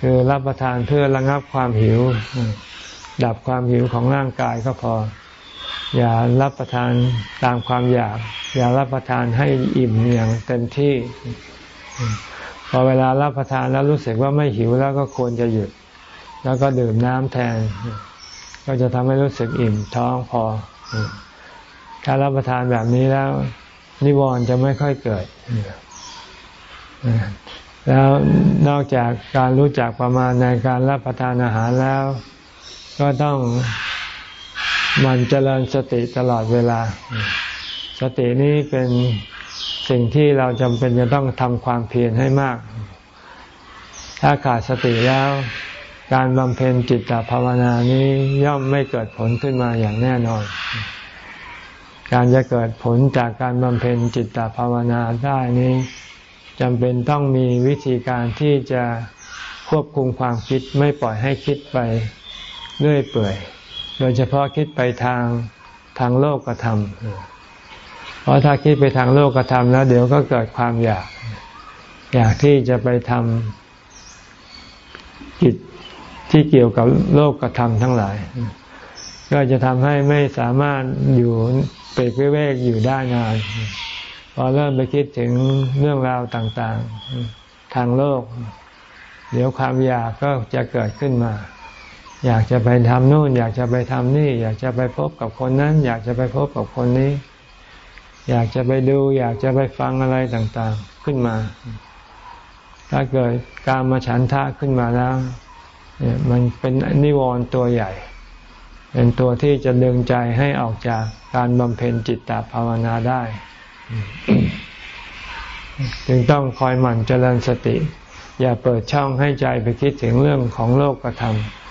คือรับประทานเพื่อระงับความหิว ดับความหิวของร่างกายก็พอ อย่ารับประทานตามความอยาก อย่ารับประทานให้อิ่มอย่างเต็มที่ พอเวลารับประทานแล้วรู้สึกว่าไม่หิวแล้วก็ควรจะหยุด แล้วก็ดื่มน้ำแทน ก็จะทำให้รู้สึกอิ่มท้องพอ ถ้ารับประทานแบบนี้แล้ว นิวรณ์จะไม่ค่อยเกิด แล้วนอกจากการรู้จักประมาณในการรับประทานอาหารแล้ว ก็ต้องมันเจริญสติตลอดเวลา สตินี้เป็นสิ่งที่เราจำเป็นจะต้องทำความเพียรให้มาก ถ้าขาดสติแล้ว การบำเพ็ญจิตตภาวนานี้ย่อมไม่เกิดผลขึ้นมาอย่างแน่นอน การจะเกิดผลจากการบำเพ็ญจิตตภาวนาได้นี้ จำเป็นต้องมีวิธีการที่จะควบคุมความคิดไม่ปล่อยให้คิดไปเรื่อยเปื่อย โดยเฉพาะคิดไปทางทางโลกกระทำเพราะถ้าคิดไปทางโลกกระทำแล้ว เดี๋ยวก็เกิดความอยาก อยากที่จะไปทำกิจที่เกี่ยวกับโลกกระทำทั้งหลาย ก็จะทำให้ไม่สามารถอยู่เปีกวิเวกอยู่ได้นาน พอเริ่มไปคิดถึงเรื่องราวต่างๆ ทางโลก เดี๋ยวความอยากก็จะเกิดขึ้นมา อยากจะไปทำนู่น อยากจะไปทำนี่ อยากจะไปพบกับคนนั้น อยากจะไปพบกับคนนี้ อยากจะไปดู อยากจะไปฟังอะไรต่างๆขึ้นมา ถ้าเกิดการมาฉันทะขึ้นมาแล้วมันเป็นนิวรณ์ตัวใหญ่ เป็นตัวที่จะดึงใจให้ออกจากการบำเพ็ญจิตตภาวนาได้ จึงต้องคอยหมั่นเจริญสติ อย่าเปิดช่องให้ใจไปคิดถึงเรื่องของโลกกระท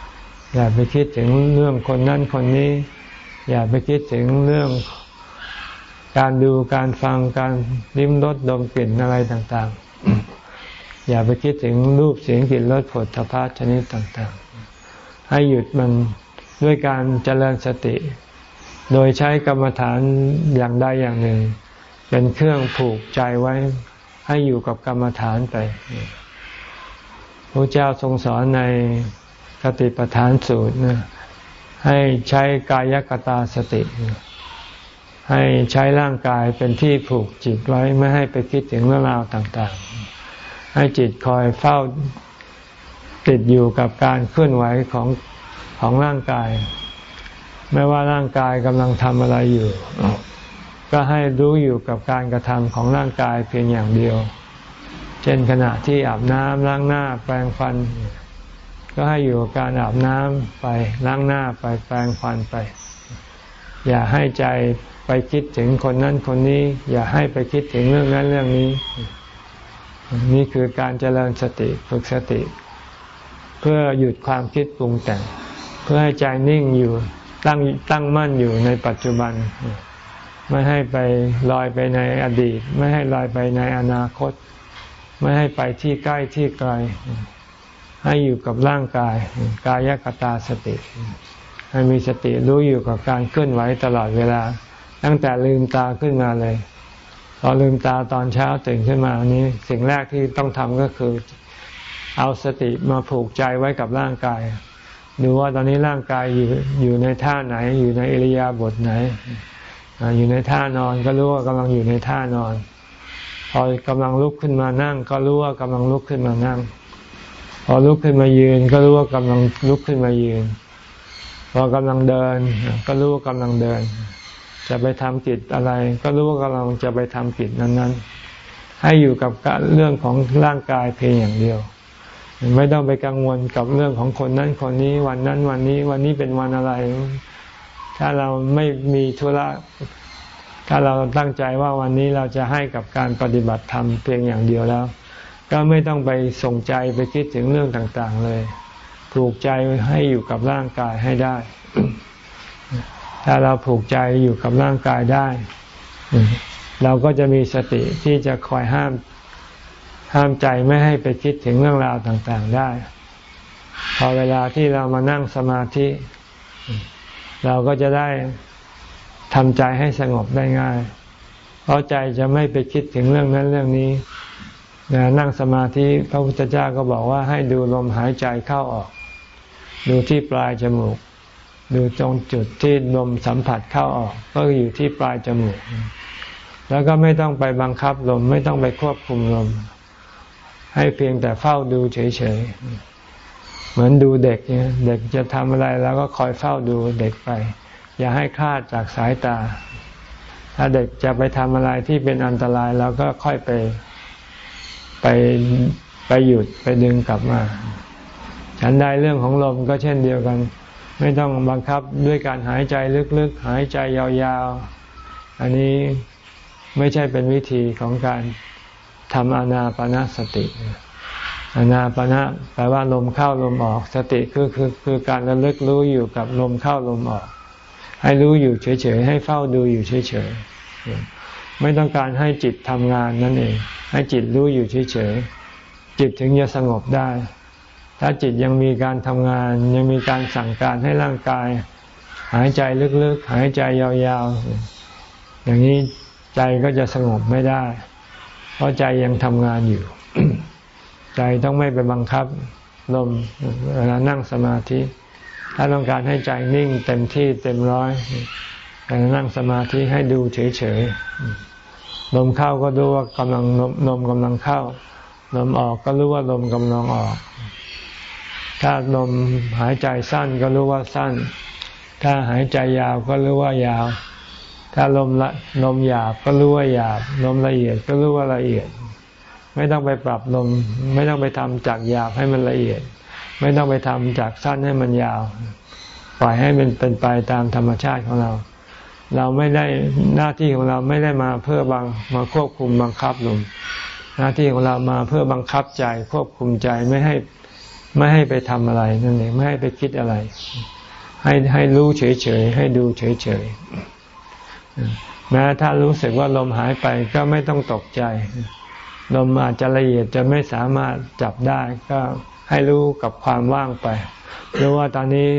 ำอย่าไปคิดถึงเรื่องคนนั้นคนนี้ อย่าไปคิดถึงเรื่องการดูการฟังการลิ้มรสดมกลิ่นอะไรต่างๆ อย่าไปคิดถึงรูปเสียงกลิ่นรสผลทพะชนิดต่างๆ ให้หยุดมันด้วยการเจริญสติ โดยใช้กรรมฐานอย่างใดอย่างหนึ่ง เป็นเครื่องผูกใจไว้ให้อยู่กับกรรมฐานไปพระเจ้าทรงสอนในกติปฐานสูตรนะให้ใช้กายกตาสติ ให้ใช้ร่างกายเป็นที่ผูกจิตไว้ไม่ให้ไปคิดถึงเรื่องราวต่างๆ ให้จิตคอยเฝ้าติดอยู่กับการเคลื่อนไหวของของร่างกาย ไม่ว่าร่างกายกำลังทำอะไรอยู่ ก็ให้รู้อยู่กับการกระทำของร่างกายเพียงอย่างเดียว เช่นขณะที่อาบน้ำล้างหน้าแปรงฟัน ก็ให้อยู่กับการอาบน้ำไปล้างหน้าไปแปรงฟันไป อย่าให้ใจไปคิดถึงคนนั้นคนนี้ อย่าให้ไปคิดถึงเรื่องนั้นเรื่องนี้ นี่คือการเจริญสติฝึกสติ เพื่อหยุดความคิดปรุงแต่ง เพื่อให้ใจนิ่งอยู่ตั้งตั้งมั่นอยู่ในปัจจุบัน ไม่ให้ไปลอยไปในอดีต ไม่ให้ลอยไปในอนาคต ไม่ให้ไปที่ใกล้ที่ไกล ให้อยู่กับร่างกาย กายกตาสติ ให้มีสติรู้อยู่กับการเคลื่อนไหวตลอดเวลา ตั้งแต่ลืมตาขึ้นมาเลยพอลืมตาตอนเช้าตื่นขึ้นมานี้ สิ่งแรกที่ต้องทำก็คือ เอาสติมาผูกใจไว้กับร่างกาย ดูว่าตอนนี้ร่างกายอยู่อยู่ในท่าไหน อยู่ในอิริยาบถไหน อยู่ในท่านอนก็รู้ว่ากำลังอยู่ในท่านอน พอกำลังลุกขึ้นมานั่ง ก็รู้ว่ากำลังลุกขึ้นมานั่ง พอลุกขึ้นมายืน ก็รู้ว่ากำลังลุกขึ้นมายืน พอกำลังเดิน ก็รู้ว่ากำลังเดิน จะไปทำกิจอะไร ก็รู้ว่ากำลังจะไปทำกิจนั้น ๆ ให้อยู่กับเรื่องของร่างกายเพียงอย่างเดียวไม่ต้องไปกังวลกับเรื่องของคนนั้นคนนี้วันนั้นวันนี้วันนี้เป็นวันอะไร ถ้าเราไม่มีธุระถ้าเราตั้งใจว่าวันนี้เราจะให้กับการปฏิบัติธรรมเพียงอย่างเดียวแล้ว ก็ไม่ต้องไปส่งใจไปคิดถึงเรื่องต่างๆเลยผูกใจให้อยู่กับร่างกายให้ได้ ถ้าเราผูกใจอยู่กับร่างกายได้ เราก็จะมีสติที่จะคอยห้ามห้ามใจไม่ให้ไปคิดถึงเรื่องราวต่างๆได้ พอเวลาที่เรามานั่งสมาธิ เราก็จะได้ทำใจให้สงบได้ง่าย เพราะใจจะไม่ไปคิดถึงเรื่องนั้นเรื่องนี้นั่งสมาธิพระพุทธเจ้าก็บอกว่าให้ดูลมหายใจเข้าออก ดูที่ปลายจมูก ดูตรงจุดที่ลมสัมผัสเข้าออก ก็อยู่ที่ปลายจมูก แล้วก็ไม่ต้องไปบังคับลม ไม่ต้องไปควบคุมลม ให้เพียงแต่เฝ้าดูเฉยๆ เหมือนดูเด็กเนี่ยเด็กจะทำอะไรแล้วก็คอยเฝ้าดูเด็กไป อย่าให้คลาดจากสายตา ถ้าเด็กจะไปทำอะไรที่เป็นอันตรายเราก็ค่อยไปไปไปหยุดไปดึงกลับมาฉันได้เรื่องของลมก็เช่นเดียวกัน ไม่ต้องบังคับด้วยการหายใจลึกๆ หายใจยาวๆ อันนี้ไม่ใช่เป็นวิธีของการทำอนาปนาสติ อนาปณะแปลว่าลมเข้าลมออก สติคือคือคือการระลึกรู้อยู่กับลมเข้าลมออก ให้รู้อยู่เฉยๆให้เฝ้าดูอยู่เฉยๆไม่ต้องการให้จิตทำงานนั่นเอง ให้จิตรู้อยู่เฉยๆจิตถึงจะสงบได้ ถ้าจิตยังมีการทำงาน ยังมีการสั่งการให้ร่างกาย หายใจลึกๆ หายใจยาวๆ อย่างนี้ใจก็จะสงบไม่ได้ เพราะใจยังทำงานอยู่ ใจต้องไม่ไปบังคับลมเวลานั่งสมาธิ ถ้าต้องการให้ใจนิ่งเต็มที่เต็มร้อยการนั่งสมาธิให้ดูเฉยๆลมเข้าก็รู้ว่ากำลังลมกำลังเข้า ลมออกก็รู้ว่าลมกำลังออก ถ้าลมหายใจสั้นก็รู้ว่าสั้น ถ้าหายใจยาวก็รู้ว่ายาว ถ้าลมละลมหยาบก็รู้ว่าหยาบ ลมละเอียดก็รู้ว่าละเอียด ไม่ต้องไปปรับลม ไม่ต้องไปทำจากหยาบให้มันละเอียด ไม่ต้องไปทำจากสั้นให้มันยาว ปล่อยให้มันเป็นไปตามธรรมชาติของเรา เราไม่ได้หน้าที่ของเราไม่ได้มาเพื่อบังมาควบคุมบังคับลมหน้าที่ของเรามาเพื่อบังคับใจควบคุมใจไม่ให้ไม่ให้ไปทำอะไรนั่นเองไม่ให้ไปคิดอะไร ให้ให้รู้เฉยๆให้ดูเฉยๆแม้ถ้ารู้สึกว่าลมหายไปก็ไม่ต้องตกใจ ลมอาจจะละเอียดจะไม่สามารถจับได้ก็ให้รู้กับความว่างไปรู้ว่าตอนนี้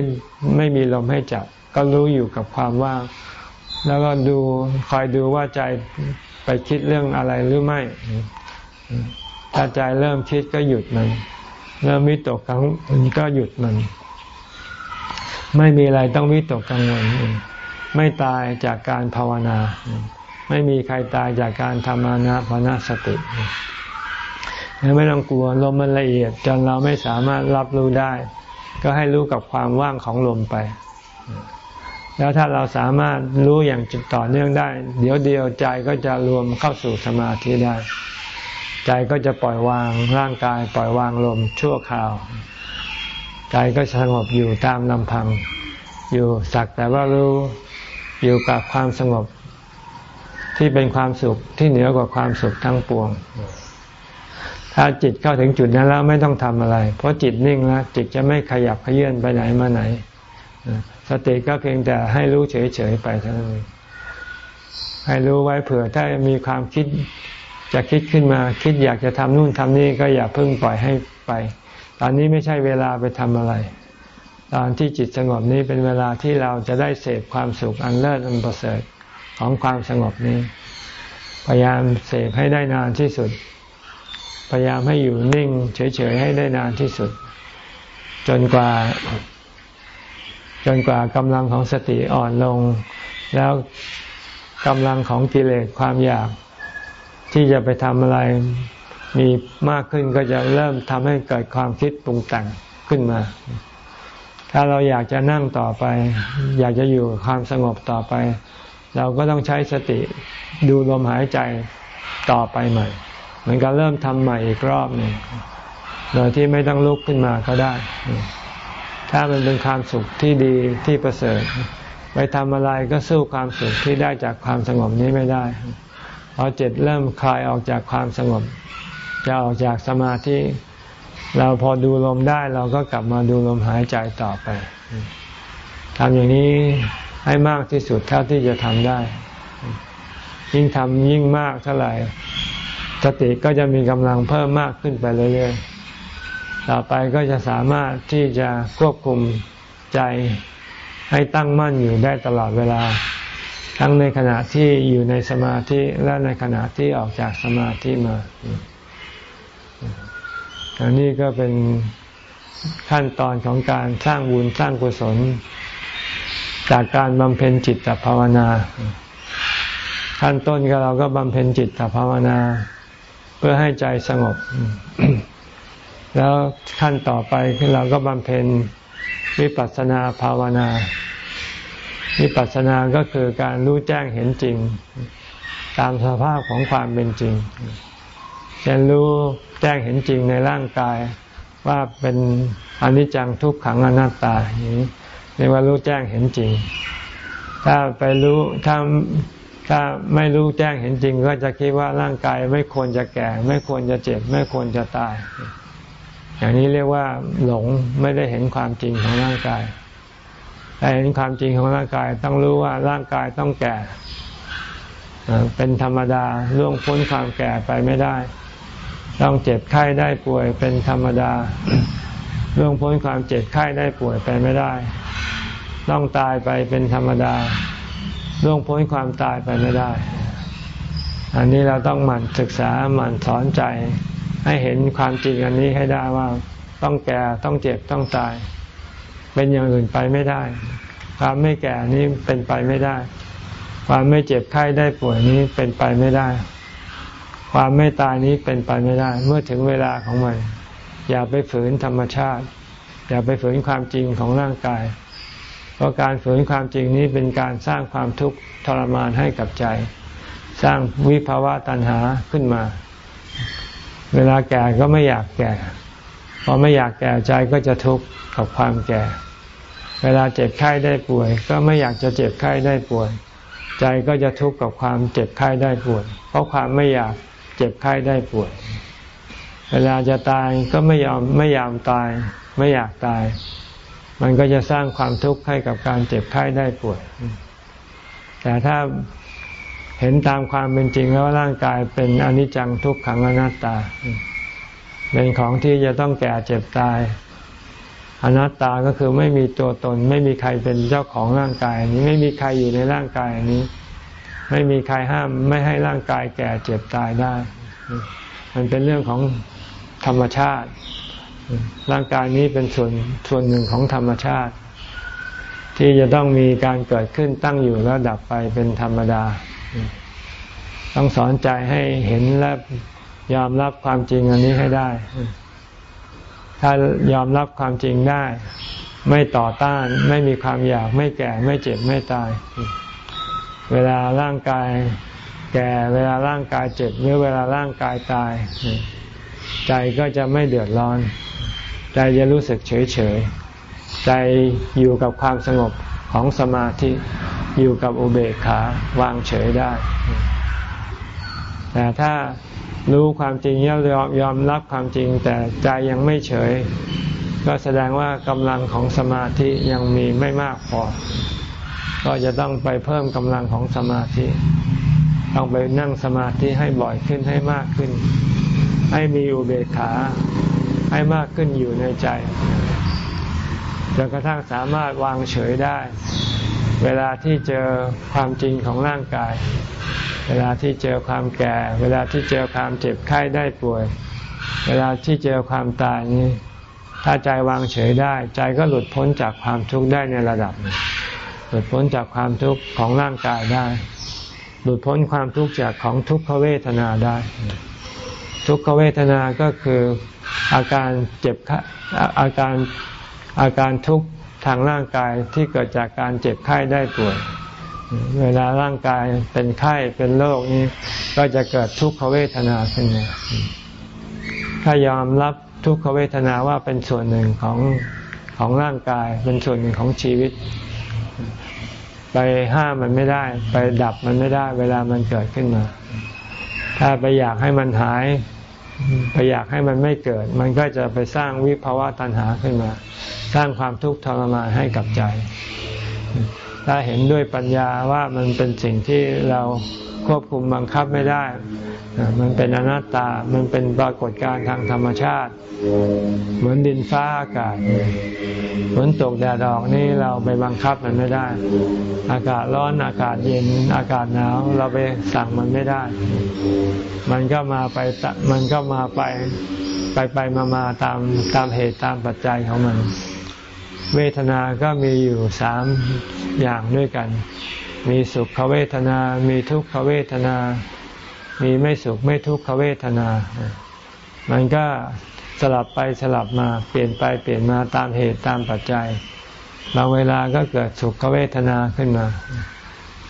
ไม่มีลมให้จับ ก็รู้อยู่กับความว่าง แล้วก็ดูคอยดูว่าใจไปคิดเรื่องอะไรหรือไม่ ถ้าใจเริ่มคิดก็หยุดมัน เริ่มวิตกกังวลก็หยุดมัน ไม่มีอะไรต้องวิตกกังวลไม่ตายจากการภาวนา ไม่มีใครตายจากการทำอานาปนาสติไม่ต้องกลัวลมมันละเอียด จนเราไม่สามารถรับรู้ได้ ก็ให้รู้กับความว่างของลมไป แล้วถ้าเราสามารถรู้อย่างจิตต่อเนื่องได้ เดี๋ยวเดียวใจก็จะรวมเข้าสู่สมาธิได้ ใจก็จะปล่อยวางร่างกาย ปล่อยวางลมชั่วคราว ใจก็สงบอยู่ตามลำพัง อยู่สักแต่ว่ารู้อยู่กับความสงบ ที่เป็นความสุขที่เหนือกว่าความสุขทั้งปวง ถ้าจิตเข้าถึงจุดนั้นแล้วไม่ต้องทำอะไร เพราะจิตนิ่งแล้วจิตจะไม่ขยับขยื่นไปไหนมาไหน สติก็เพียงแต่ให้รู้เฉยๆไปเท่านั้นให้รู้ไว้เผื่อถ้ามีความคิดจะคิดขึ้นมาคิดอยากจะทำนู่นทำนี่ก็อย่าเพิ่งปล่อยให้ไป ตอนนี้ไม่ใช่เวลาไปทำอะไร ตอนที่จิตสงบนี้เป็นเวลาที่เราจะได้เสพความสุขอันเลิศอันประเสริฐ ของความสงบนี้ พยายามเสพให้ได้นานที่สุด พยายามให้อยู่นิ่ง เฉยๆให้ได้นานที่สุด จนกว่า จนกว่ากำลังของสติอ่อนลง แล้วกำลังของกิเลสความอยาก ที่จะไปทำอะไรมีมากขึ้นก็จะเริ่มทำให้เกิดความคิดปรุงแต่งขึ้นมา ถ้าเราอยากจะนั่งต่อไป อยากจะอยู่ความสงบต่อไป เราก็ต้องใช้สติดูลมหายใจต่อไปใหม่ เหมือนกับเริ่มทำใหม่อีกรอบหนึ่งโดยที่ไม่ต้องลุกขึ้นมาก็ได้ ถ้ามันเป็นความสุขที่ดีที่ประเสริฐ ไปทำอะไรก็สู้ความสุขที่ได้จากความสงบนี้ไม่ได้พอจิตเริ่มคลายออกจากความสงบ จะออกจากสมาธิเราพอดูลมได้เราก็กลับมาดูลมหายใจต่อไปทำอย่างนี้ ให้มากที่สุดเท่าที่จะทำได้ ยิ่งทำยิ่งมากเท่าไหร่สติก็จะมีกำลังเพิ่มมากขึ้นไปเรื่อยๆ ต่อไปก็จะสามารถที่จะควบคุมใจให้ตั้งมั่นอยู่ได้ตลอดเวลา ทั้งในขณะที่อยู่ในสมาธิและในขณะที่ออกจากสมาธิมาอันนี้ก็เป็นขั้นตอนของการสร้างบุญสร้างกุศล จากการบำเพ็ญจิตภาวนา ขั้นต้นก็เราก็บำเพ็ญจิตภาวนา เพื่อให้ใจสงบ แล้วขั้นต่อไปเราก็บำเพ็ญวิปัสสนาภาวนา วิปัสสนาก็คือการรู้แจ้งเห็นจริง ตามสภาพของความเป็นจริงเรียนรู้แจ้งเห็นจริงในร่างกายว่าเป็นอนิจจังทุกขังอนัตตาอย่างนี้ เรียกว่ารู้แจ้งเห็นจริง ถ้าไปรู้ถ้าถ้าไม่รู้แจ้งเห็นจริง ก็จะคิดว่าร่างกายไม่ควรจะแก่ ไม่ควรจะเจ็บ ไม่ควรจะตาย อย่างนี้เรียกว่าหลงไม่ได้เห็นความจริงของร่างกายแต่เห็นความจริงของร่างกายต้องรู้ว่าร่างกายต้องแก่ เป็นธรรมดาล่วงพ้นความแก่ไปไม่ได้ ต้องเจ็บไข้ได้ป่วยเป็นธรรมดาล่วงพ้นความเจ็บไข้ได้ป่วยไปไม่ได้ ต้องตายไปเป็นธรรมดาล่วงพ้นความตายไปไม่ได้ อันนี้เราต้องหมั่นศึกษาหมั่นสอนใจ ให้เห็นความจริงอันนี้ให้ได้ว่าต้องแก่ต้องเจ็บต้องตาย เป็นอย่างอื่นไปไม่ได้ ความไม่แก่นี้เป็นไปไม่ได้ ความไม่เจ็บไข้ได้ป่วยนี้เป็นไปไม่ได้ ความไม่ตายนี้เป็นไปไม่ได้ เมื่อถึงเวลาของมัน อย่าไปฝืนธรรมชาติ อย่าไปฝืนความจริงของร่างกาย เพราะการฝืนความจริงนี้เป็นการสร้างความทุกข์ทรมานให้กับใจ สร้างวิภาวะตัณหาขึ้นมา เวลาแก่ก็ไม่อยากแก่ พอไม่อยากแก่ใจก็จะทุกข์กับความแก่ เวลาเจ็บไข้ได้ป่วย ก็ไม่อยากจะเจ็บไข้ได้ป่วย ใจก็จะทุกข์กับความเจ็บไข้ได้ป่วย เพราะความไม่อยากเจ็บไข้ได้ป่วย เวลาจะตายก็ไม่ยอมไม่ยอมตาย ไม่อยากตาย มันก็จะสร้างความทุกข์ให้กับการเจ็บไข้ได้ป่วย แต่ถ้าเห็นตามความเป็นจริงแล้วร่างกายเป็นอนิจจังทุกขังอนัตตา เป็นของที่จะต้องแก่เจ็บตาย อนัตตาก็คือไม่มีตัวตน ไม่มีใครเป็นเจ้าของร่างกายนี้ไม่มีใครอยู่ในร่างกายนี้ ไม่มีใครห้ามไม่ให้ร่างกายแก่เจ็บตายได้ มันเป็นเรื่องของธรรมชาติ ร่างกายนี้เป็นส่วนส่วนหนึ่งของธรรมชาติ ที่จะต้องมีการเกิดขึ้นตั้งอยู่แล้วดับไปเป็นธรรมดา ต้องสอนใจให้เห็นและยอมรับความจริงอันนี้ให้ได้ ถ้ายอมรับความจริงได้ ไม่ต่อต้าน ไม่มีความอยาก ไม่แก่ ไม่เจ็บ ไม่ตาย เวลาร่างกายแก่ เวลาร่างกายเจ็บ หรือเวลาร่างกายตาย ใจก็จะไม่เดือดร้อน ใจจะรู้สึกเฉยเฉยใจอยู่กับความสงบของสมาธิอยู่กับอุเบกขาวางเฉยได้ แต่ถ้ารู้ความจริงยอมยอมรับความจริง แต่ใจยังไม่เฉย ก็แสดงว่ากำลังของสมาธิยังมีไม่มากพอ ก็จะต้องไปเพิ่มกำลังของสมาธิ ต้องไปนั่งสมาธิให้บ่อยขึ้นให้มากขึ้น ให้มีอุเบกขา ให้มากขึ้นอยู่ในใจจนกระทั่งสามารถวางเฉยได้ เวลาที่เจอความจริงของร่างกาย เวลาที่เจอความแก่ เวลาที่เจอความเจ็บไข้ได้ป่วย เวลาที่เจอความตายนี้ ถ้าใจวางเฉยได้ ใจก็หลุดพ้นจากความทุกข์ได้ในระดับ หลุดพ้นจากความทุกข์ของร่างกายได้ หลุดพ้นความทุกข์จากของทุกขเวทนาได้ ทุกขเวทนาก็คือ อาการเจ็บอาการอาการทุกข์ทางร่างกายที่เกิดจากการเจ็บไข้ได้ป่วย เวลาร่างกายเป็นไข้เป็นโรคนี้ ก็จะเกิดทุกขเวทนาขึ้นมาถ้ายอมรับทุกขเวทนาว่าเป็นส่วนหนึ่งของของร่างกาย เป็นส่วนหนึ่งของชีวิต ไปห้ามมันไม่ได้ ไปดับมันไม่ได้ เวลามันเกิดขึ้นมา ถ้าไปอยากให้มันหาย ไปอยากให้มันไม่เกิด มันก็จะไปสร้างวิภาวะตัณหาขึ้นมา สร้างความทุกข์ทรมานให้กับใจ ถ้าเห็นด้วยปัญญาว่ามันเป็นสิ่งที่เราควบคุมบังคับไม่ได้ มันเป็นอนัตตา มันเป็นปรากฏการณ์ทางธรรมชาติ เหมือนดินฟ้าอากาศฝนตกแดดออกนี่เราไปบังคับมันไม่ได้ อากาศร้อนอากาศเย็นอากาศหนาวเราไปสั่งมันไม่ได้ มันก็มาไปมันก็มาไปไปไปมามาตามตามเหตุตามปัจจัยของมัน เวทนาก็มีอยู่สามอย่างด้วยกัน มีสุขเวทนา มีทุกขเวทนา มีไม่สุขไม่ทุกขเวทนา มันก็สลับไปสลับมาเปลี่ยนไปเปลี่ยนมาตามเหตุตามปัจจัย บางเวลาก็เกิดสุขเวทนาขึ้นมา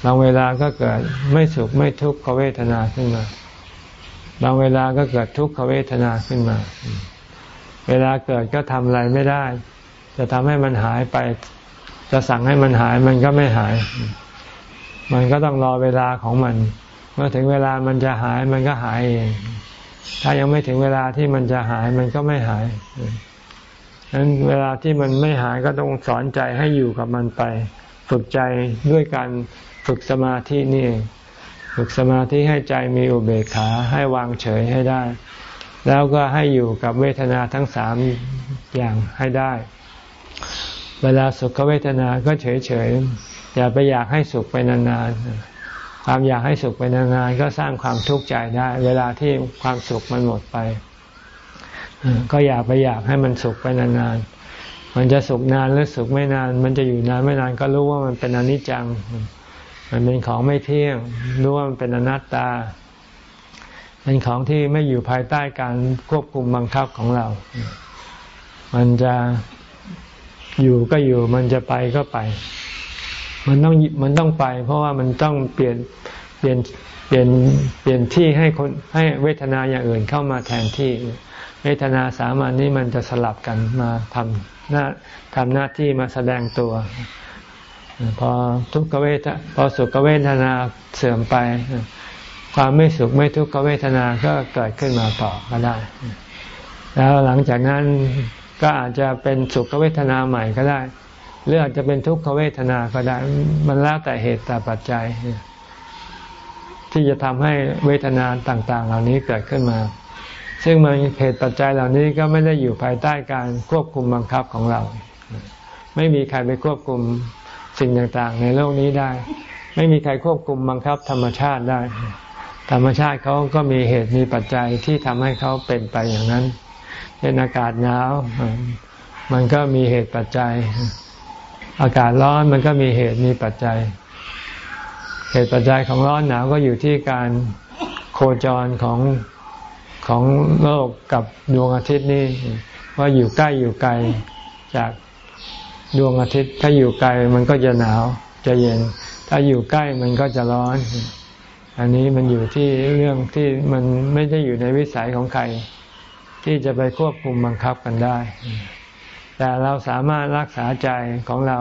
บางเวลาก็เกิดไม่สุขไม่ทุกขเวทนาขึ้นมา บางเวลาก็เกิดทุกขเวทนาขึ้นมา เวลาเกิดก็ทำอะไรไม่ได้ จะทำให้มันหายไป จะสั่งให้มันหายมันก็ไม่หาย มันก็ต้องรอเวลาของมัน มื่อถึงเวลามันจะหายมันก็หายเองถ้ายังไม่ถึงเวลาที่มันจะหายมันก็ไม่หายฉะนั้นเวลาที่มันไม่หายก็ต้องสอนใจให้อยู่กับมันไป ฝึกใจด้วยการฝึกสมาธินี่ฝึกสมาธิให้ใจมีอุเบกขาให้วางเฉยให้ได้ แล้วก็ให้อยู่กับเวทนาทั้งสามอย่างให้ได้ เวลาสุขเวทนาก็เฉยเฉยอย่าไปอยากให้สุขไปนานๆ ความอยากให้สุขไปนานๆก็สร้างความทุกข์ใจได้ เวลาที่ความสุขมันหมดไป ก็อย่าไปอยากให้มันสุขไปนานๆ มันจะสุขนานหรือสุขไม่นาน มันจะอยู่นานไม่นานก็รู้ว่ามันเป็นอนิจจัง มันเป็นของไม่เที่ยง รู้ว่ามันเป็นอนัตตา เป็นของที่ไม่อยู่ภายใต้การควบคุมบังคับของเรา มันจะอยู่ก็อยู่ มันจะไปก็ไปมันต้องมันต้องไป เพราะว่ามันต้องเปลี่ยน เปลี่ยนเปลี่ยนเปลี่ยนที่ให้คนให้เวทนาอย่างอื่นเข้ามาแทนที่เวทนาสามัญนี้มันจะสลับกันมาทำหน้าทำหน้าที่มาแสดงตัว พอทุกขเวทพอสุขเวทนาเสื่อมไป ความไม่สุขไม่ทุกขเวทนาก็เกิดขึ้นมาต่อก็ได้ แล้วหลังจากนั้นก็อาจจะเป็นสุขเวทนาใหม่ก็ได้ หรืออาจจะเป็นทุกขเวทนาก็ได้ มันแล้วแต่เหตุแต่ปัจจัย ที่จะทำให้เวทนาต่าง ๆ เหล่านี้เกิดขึ้นมา ซึ่งมันเหตุปัจจัยเหล่านี้ก็ไม่ได้อยู่ภายใต้การควบคุมบังคับของเรา ไม่มีใครไปควบคุมสิ่งต่างๆ ในโลกนี้ได้ ไม่มีใครควบคุมบังคับธรรมชาติได้ ธรรมชาติเขาก็มีเหตุมีปัจจัยที่ทำให้เขาเป็นไปอย่างนั้นเช่นอากาศหนาวมันก็มีเหตุปัจจัย อากาศร้อนมันก็มีเหตุมีปัจจัย เหตุปัจจัยของร้อนหนาวก็อยู่ที่การโคจรของของโลกกับดวงอาทิตย์นี่ว่าอยู่ใกล้อยู่ไกลจากดวงอาทิตย์ ถ้าอยู่ไกลมันก็จะหนาวจะเย็น ถ้าอยู่ใกล้มันก็จะร้อน อันนี้มันอยู่ที่เรื่องที่มันไม่ได้อยู่ในวิสัยของใคร ที่จะไปควบคุมบังคับกันได้ แต่เราสามารถรักษาใจของเรา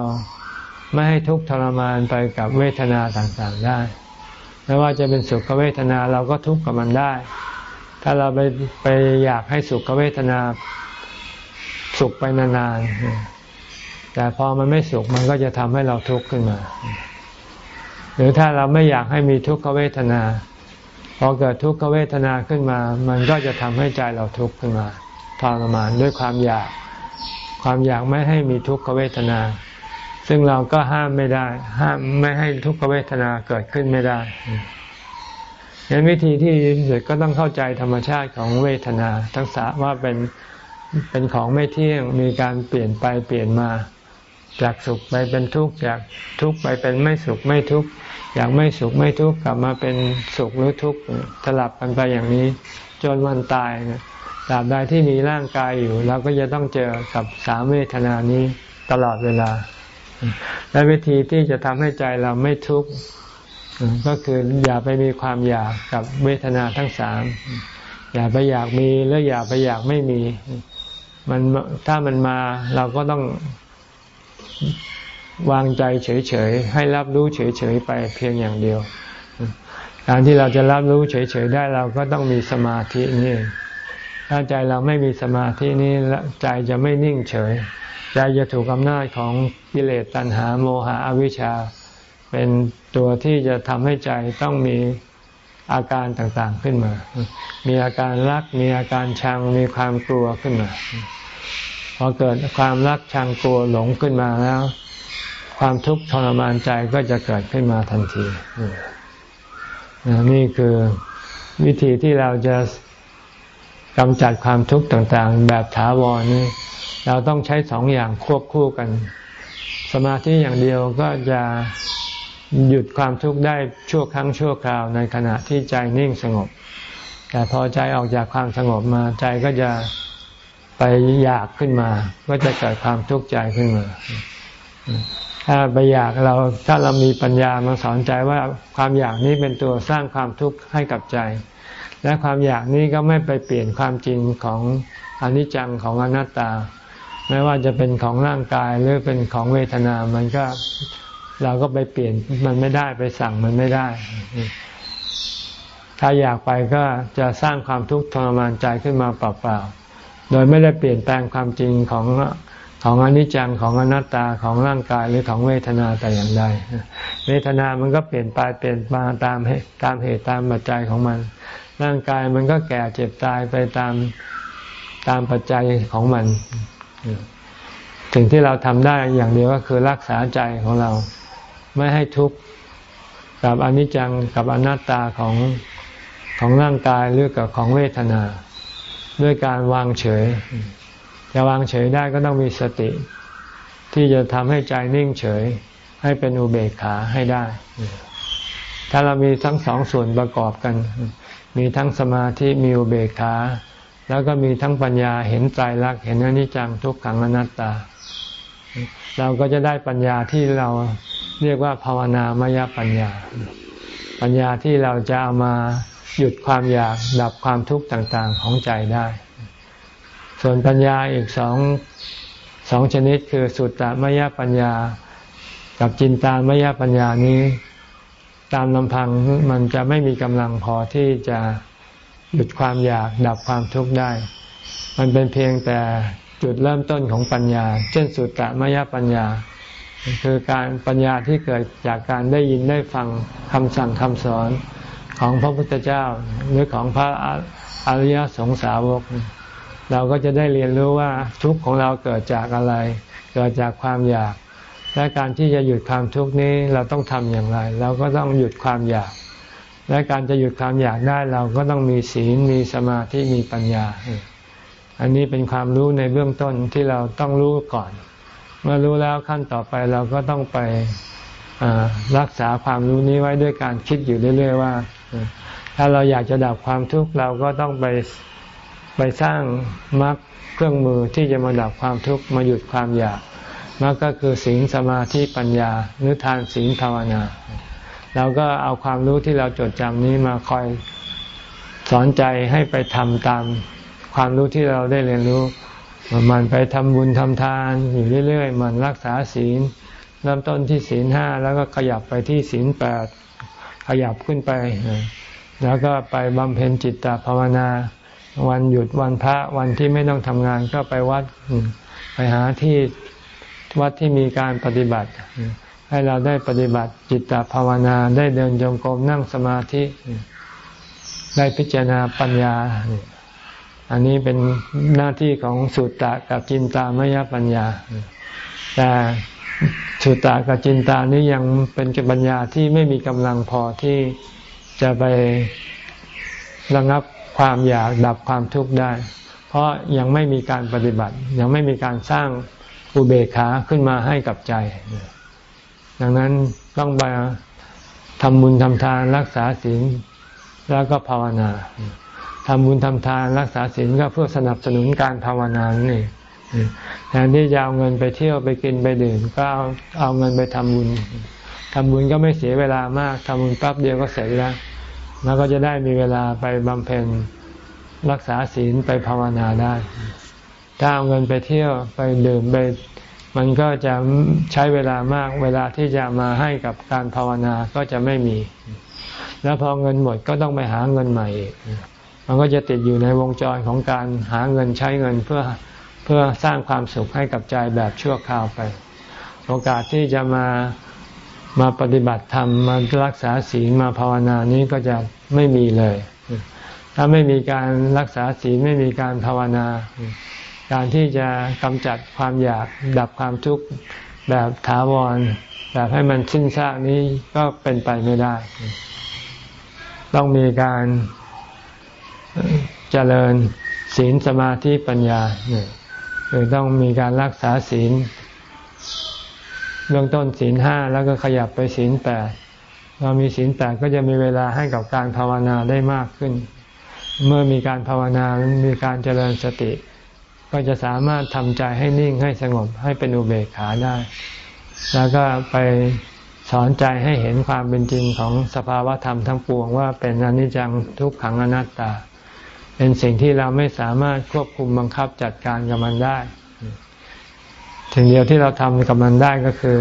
ไม่ให้ทุกข์ทรมานไปกับเวทนาต่างๆได้ ไม่ว่าจะเป็นสุขเวทนาเราก็ทุกข์กับมันได้ ถ้าเราไปไปอยากให้สุขเวทนาสุขไปนานๆ แต่พอมันไม่สุขมันก็จะทำให้เราทุกข์ขึ้นมา หรือถ้าเราไม่อยากให้มีทุกขเวทนา พอเกิดทุกขเวทนาขึ้นมา มันก็จะทำให้ใจเราทุกข์ขึ้นมาทรมานด้วยความอยาก ความอยากไม่ให้มีทุกขเวทนา ซึ่งเราก็ห้ามไม่ได้ ห้ามไม่ให้ทุกขเวทนาเกิดขึ้นไม่ได้ยันวิธีที่ดีที่สุดก็ต้องเข้าใจธรรมชาติของเวทนา ทั้งสาว่าเป็นเป็นของไม่เที่ยงมีการเปลี่ยนไปเปลี่ยนมา จากสุขไปเป็นทุกข์จากทุกข์ไปเป็นไม่สุขไม่ทุกข์อยากไม่สุขไม่ทุกข์กลับมาเป็นสุขหรือทุกข์สลับกันไปอย่างนี้ จนวันตายนะตราบใดที่มีร่างกายอยู่ เราก็จะต้องเจอกับสามเวทนานี้ตลอดเวลา และวิธีที่จะทำให้ใจเราไม่ทุกข์ก็คืออย่าไปมีความอยากกับเวทนาทั้งสามอย่าไปอยากมีแล้วอย่าไปอยากไม่มี มันถ้ามันมาเราก็ต้องวางใจเฉยๆ ให้รับรู้เฉยๆ ไปเพียงอย่างเดียว การที่เราจะรับรู้เฉยๆ ได้เราก็ต้องมีสมาธินี่ ถ้าใจเราไม่มีสมาธินี้ใจจะไม่นิ่งเฉย ใจจะถูกอำนาจของกิเลสตัณหาโมหะอวิชชา เป็นตัวที่จะทำให้ใจต้องมีอาการต่างๆขึ้นมา มีอาการรัก มีอาการชัง มีความกลัวขึ้นมา พอเกิดความรักชังกลัวหลงขึ้นมาแล้ว ความทุกข์ทรมานใจก็จะเกิดขึ้นมาทันที นี่คือวิธีที่เราจะกำจัดความทุกข์ต่างๆ แบบถาวรนี่ เราต้องใช้สองอย่างควบคู่กัน สมาธิอย่างเดียวก็จะหยุดความทุกข์ได้ชั่วครั้งชั่วคราวในขณะที่ใจนิ่งสงบ แต่พอใจออกจากความสงบมาใจก็จะไปอยากขึ้นมา ก็จะเกิดความทุกข์ใจขึ้นมา ถ้าไปอยากเราถ้าเรามีปัญญามาสอนใจว่าความอยากนี้เป็นตัวสร้างความทุกข์ให้กับใจ และความอยากนี้ก็ไม่ไปเปลี่ยนความจริงของอนิจจังของอนัตตา ไม่ว่าจะเป็นของร่างกายหรือเป็นของเวทนา มันก็เราก็ไปเปลี่ยนมันไม่ได้ไปสั่งมันไม่ได้ ถ้าอยากไปก็จะสร้างความทุกข์ทรมานใจขึ้นมาเปล่าๆ โดยไม่ได้เปลี่ยนแปลงความจริงของของอนิจจังของอนัตตาของร่างกายหรือของเวทนาแต่อย่างใดเวทนามันก็เปลี่ยนไปเปลี่ยนมาตามตามเหตุตามปัจจัยของมัน ร่างกายมันก็แก่เจ็บตายไปตามตามปัจจัยของมัน สิ่งที่เราทำได้อย่างเดียวก็คือรักษาใจของเราไม่ให้ทุกข์กับอนิจจังกับอนัตตาของของร่างกายหรือกับของเวทนา ด้วยการวางเฉยจะวางเฉยได้ก็ต้องมีสติ ที่จะทำให้ใจนิ่งเฉย ให้เป็นอุเบกขาให้ได้ ถ้าเรามีทั้งสองส่วนประกอบกัน มีทั้งสมาธิมีอุเบกขา แล้วก็มีทั้งปัญญาเห็นใจรักเห็นอนิจจังทุกขังอนัตตา เราก็จะได้ปัญญาที่เราเรียกว่าภาวนามยปัญญา ปัญญาที่เราจะเอามาหยุดความอยากดับความทุกข์ต่างๆของใจได้ ส่วนปัญญาอีกสองสองชนิดคือสุตตมยปัญญา กับจินตามยปัญญานี้ ตามลำพังมันจะไม่มีกำลังพอที่จะ หยุดความอยากดับความทุกข์ได้ มันเป็นเพียงแต่จุดเริ่มต้นของปัญญา เช่นสุตตะมยปัญญา คือการปัญญาที่เกิดจากการได้ยินได้ฟังคำสั่งคำสอนของพระพุทธเจ้าหรือของพระอริยสงสาวก เราก็จะได้เรียนรู้ว่าทุกข์ของเราเกิดจากอะไร เกิดจากความอยาก และการที่จะหยุดความทุกข์นี้เราต้องทำอย่างไร เราก็ต้องหยุดความอยาก และการจะหยุดความอยากได้เราก็ต้องมีศีลมีสมาธิมีปัญญา อันนี้เป็นความรู้ในเบื้องต้นที่เราต้องรู้ก่อน เมื่อรู้แล้วขั้นต่อไปเราก็ต้องไปรักษาความรู้นี้ไว้ด้วยการคิดอยู่เรื่อย ๆ ว่า ถ้าเราอยากจะดับความทุกข์เราก็ต้องไปไปสร้างมรรคเครื่องมือที่จะมาดับความทุกข์มาหยุดความอยากมรรคก็คือศีลสมาธิปัญญาหรือทานศีลภาวนา เราก็เอาความรู้ที่เราจดจำนี้มาคอยสอนใจให้ไปทำตามความรู้ที่เราได้เรียนรู้ มันไปทำบุญทำทานอยู่เรื่อยๆมันรักษาศีลเริ่มต้นที่ศีลห้าแล้วก็ขยับไปที่ศีลแปดขยับขึ้นไป แล้วก็ไปบำเพ็ญจิตตภาวนา วันหยุดวันพระวันที่ไม่ต้องทำงานก็ไปวัด ไปหาที่วัดที่มีการปฏิบัติ ให้เราได้ปฏิบัติจิตตภาวนาได้เดินจงกรมนั่งสมาธิ ได้พิจารณาปัญญา อันนี้เป็นหน้าที่ของสุตตะกับจินตามยปัญญา แต่สุตตะกับจินตานี้ยังเป็นปัญญาที่ไม่มีกำลังพอที่จะไประงับความอยากดับความทุกข์ได้ เพราะยังไม่มีการปฏิบัติ ยังไม่มีการสร้างอุเบกขาขึ้นมาให้กับใจ ดังนั้นต้องไปทำบุญทำทานรักษาศีลแล้วก็ภาวนาทำบุญทำทานรักษาศีลก็เพื่อสนับสนุนการภาวนานี่แทนที่จะเอาเงินไปเที่ยวไปกินไปดื่มก็เอาเอาเงินไปทำบุญทำบุญก็ไม่เสียเวลามากทำบุญแป๊บเดียวก็เสร็จแล้ว แล้วก็จะได้มีเวลาไปบำเพ็ญรักษาศีลไปภาวนาได้ ถ้าเอาเงินไปเที่ยวไปดื่มไป มันก็จะใช้เวลามากเวลาที่จะมาให้กับการภาวนาก็จะไม่มี แล้วพอเงินหมดก็ต้องไปหาเงินใหม่อีกมันก็จะติดอยู่ในวงจรของการหาเงินใช้เงินเพื่อเพื่อสร้างความสุขให้กับใจแบบชั่วคราวไป โอกาสที่จะมามาปฏิบัติธรรมมารักษาศีลมาภาวนานี้ก็จะไม่มีเลย ถ้าไม่มีการรักษาศีลไม่มีการภาวนา การที่จะกำจัดความอยากดับความทุกข์แบบถาวร แบบให้มันสิ้นซากนี้ก็เป็นไปไม่ได้ ต้องมีการเจริญศีลสมาธิปัญญาเนี่ยคือต้องมีการรักษาศีลเบื้องต้นศีลห้าแล้วก็ขยับไปศีลแปดเรามีศีลแปดก็จะมีเวลาให้กับการภาวนาได้มากขึ้น เมื่อมีการภาวนา มีการเจริญสติ ก็จะสามารถทำใจให้นิ่งให้สงบให้เป็นอุเบกขาได้ แล้วก็ไปสอนใจให้เห็นความเป็นจริงของสภาวะธรรมทั้งปวงว่าเป็นอนิจจังทุกขังอนัตตา เป็นสิ่งที่เราไม่สามารถควบคุมบังคับจัดการกับมันได้ถึงเดียวที่เราทำกับมันได้ก็คือ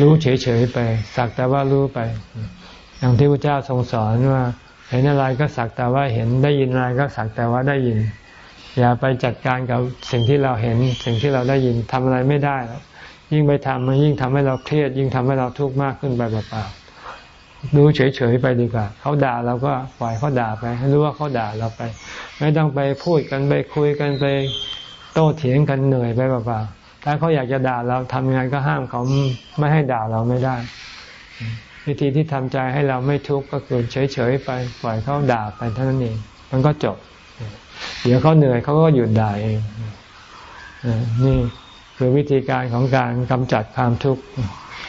รู้เฉยๆไป สักแต่ว่ารู้ไป อย่างที่พระเจ้าทรงสอนว่า เห็นอะไรก็สักแต่ว่าเห็นได้ยินอะไรก็สักแต่ว่าได้ยิน อย่าไปจัดการกับสิ่งที่เราเห็นสิ่งที่เราได้ยินทำอะไรไม่ได้ยิ่งไปทำมันยิ่งทำให้เราเครียด ยิ่งทำให้เราทุกข์มากขึ้นไปเปล่าๆดูเฉยๆไปดีกว่าเขาด่าเราก็ปล่อยเขาด่าไปให้รู้ว่าเขาด่าเราไป ไม่ต้องไปพูดกันไปคุยกันไปโต้เถียงกันเหนื่อยไปเปล่าๆถ้าเขาอยากจะด่าเราทำยังไงก็ห้ามเขาไม่ให้ด่าเราไม่ได้ วิธีที่ทำใจให้เราไม่ทุกข์ก็คือเฉยๆไป ปล่อยเขาด่าไปเท่านั้นเองมันก็จบ เดี๋ยวเขาเหนื่อยเขาก็หยุดด่าเองนี่คือวิธีการของการกำจัดความทุกข์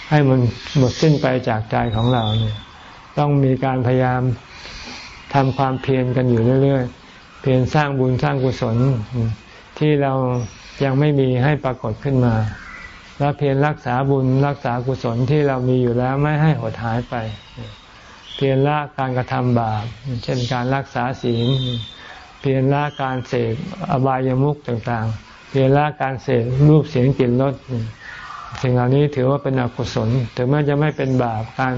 ให้มันหมดสิ้นไปจากใจของเราเนี่ย ต้องมีการพยายามทำความเพียรกันอยู่เรื่อยๆ เพียรสร้างบุญสร้างกุศลที่เรายังไม่มีให้ปรากฏขึ้นมา แล้วเพียรรักษาบุญรักษากุศลที่เรามีอยู่แล้วไม่ให้หดหายไป เพียรละการกระทำบาป เช่นการรักษาศีล พียรละการเสพอบายามุขต่างๆ เพียรละการเสพรูปเสียงกลิ่นรสสิ่งเหล่านี้ถือว่าเป็นอกุศล ถึงแม้จะไม่เป็นบาปการ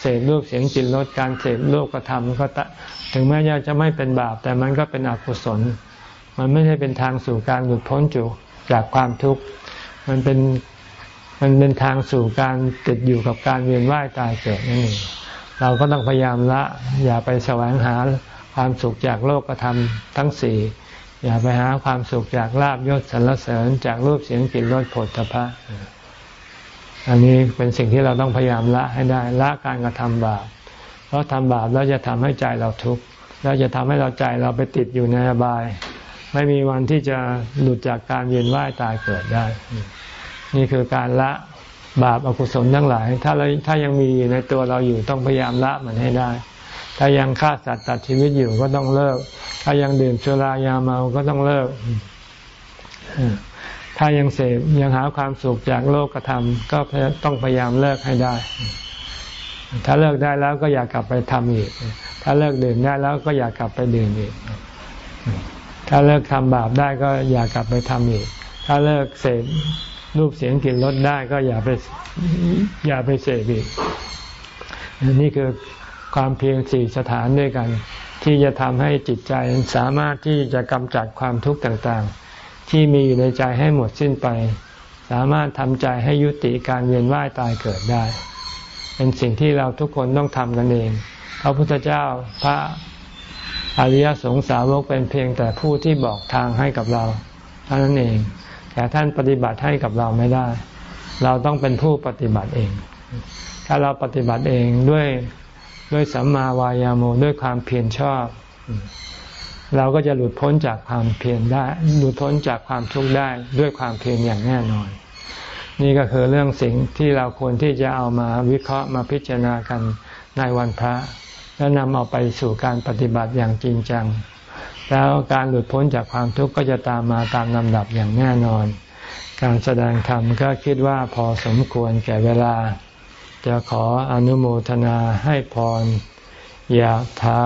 เสพรูปเสียงกลิ่นรสการเสพโลกกระทำก็ถึงแม้จะไม่เป็นบาป แต่มันก็เป็นอกุศล มันไม่ใช่เป็นทางสู่การหลุดพ้นจุจากความทุกข์มันเป็นมันเป็นทางสู่การติดอยู่กับการเวียนว่ายตายเกิดนั่นเองเราก็ต้องพยายามละ อย่าไปแสวงหา ความสุขจากโลกธรรมทั้งสี่อย่าไปหาความสุขจากลาบยศสรรเสริญจากรูปเสียงกลิ่นรสผลตภะอันนี้เป็นสิ่งที่เราต้องพยายามละให้ได้ละการกระทำบาปเพราะทำบาปแล้วจะทำให้ใจเราทุกข์แล้วจะทำให้เราใจเราไปติดอยู่ในอบาย ไม่มีวันที่จะหลุดจากการเวียนว่ายตายเกิดได้ นี่คือการละบาปอกุศลทั้งหลาย ถ้าเราถ้ายังมีในตัวเราอยู่ต้องพยายามละมันให้ได้ ถ้ายังฆ่าสัตว์ตัดชีวิตอยู่ก็ต้องเลิก ถ้ายังดื่มสุรายาเมาก็ต้องเลิก ถ้ายังเสพยังหาความสุขจากโลกธรรม ก็ต้องพยายามเลิกให้ได้ ถ้าเลิกได้แล้วก็อยากกลับไปทำอีก ถ้าเลิกดื่มได้แล้วก็อยากกลับไปดื่มอีก ถ้าเลิกทำบาปได้ก็อย่ากลับไปทำอีก ถ้าเลิกเสพรูปเสียงกลิ่นรสได้ก็อย่าไปอย่าไปเสพอีกนี่คือ ความเพียงสี่สถานด้วยกัน ที่จะทำให้จิตใจสามารถที่จะกำจัดความทุกข์ต่างๆ ที่มีอยู่ในใจให้หมดสิ้นไป สามารถทำใจให้ยุติการเวียนว่ายตายเกิดได้ เป็นสิ่งที่เราทุกคนต้องทำกันเองพระพุทธเจ้าพระอริยสงสาวกเป็นเพียงแต่ผู้ที่บอกทางให้กับเราเท่านั้นเอง แต่ท่านปฏิบัติให้กับเราไม่ได้ เราต้องเป็นผู้ปฏิบัติเอง ถ้าเราปฏิบัติเองด้วย ด้วยสัมมาวายาโมด้วยความเพียรชอบ เราก็จะหลุดพ้นจากความเพียรได้ หลุดพ้นจากความทุกข์ได้ด้วยความเพียรอย่างแน่นอน นี่ก็คือเรื่องสิ่งที่เราควรที่จะเอามาวิเคราะห์มาพิจารณากันในวันพระ แล้วนำเอาไปสู่การปฏิบัติอย่างจริงจัง แล้วการหลุดพ้นจากความทุกข์ก็จะตามมาตามลำดับอย่างแน่นอน การแสดงธรรมก็คิดว่าพอสมควรแก่เวลา จะขออนุโมทนาให้พรยะถา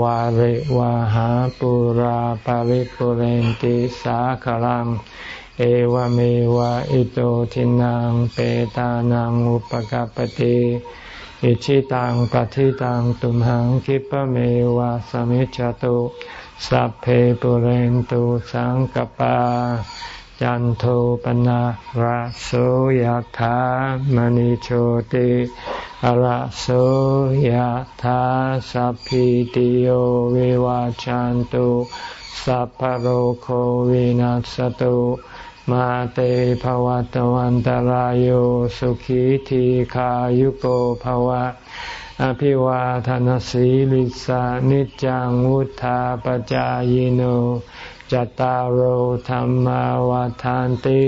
วาริวาหาปุราปาริปุเรนติสาคลัง เอวเมวะอิโตทินังเปตานังอุปกปติอิชิตังปฏิตังตุมหังคิปเมวะสมิจจตุสัพเพปุเรนตุสังกปา จันโทปนะระโสยธามณิโชติระโสยธาสัพพิติโยวิวาจันตุสัพพโรโควินัสตุมาเตภวัตวันตารโยสุขีทีขายุโกภวะ อภิวาทานสีลิสานิจังวุธาปจายโน จตารโหธรรมวาทานติ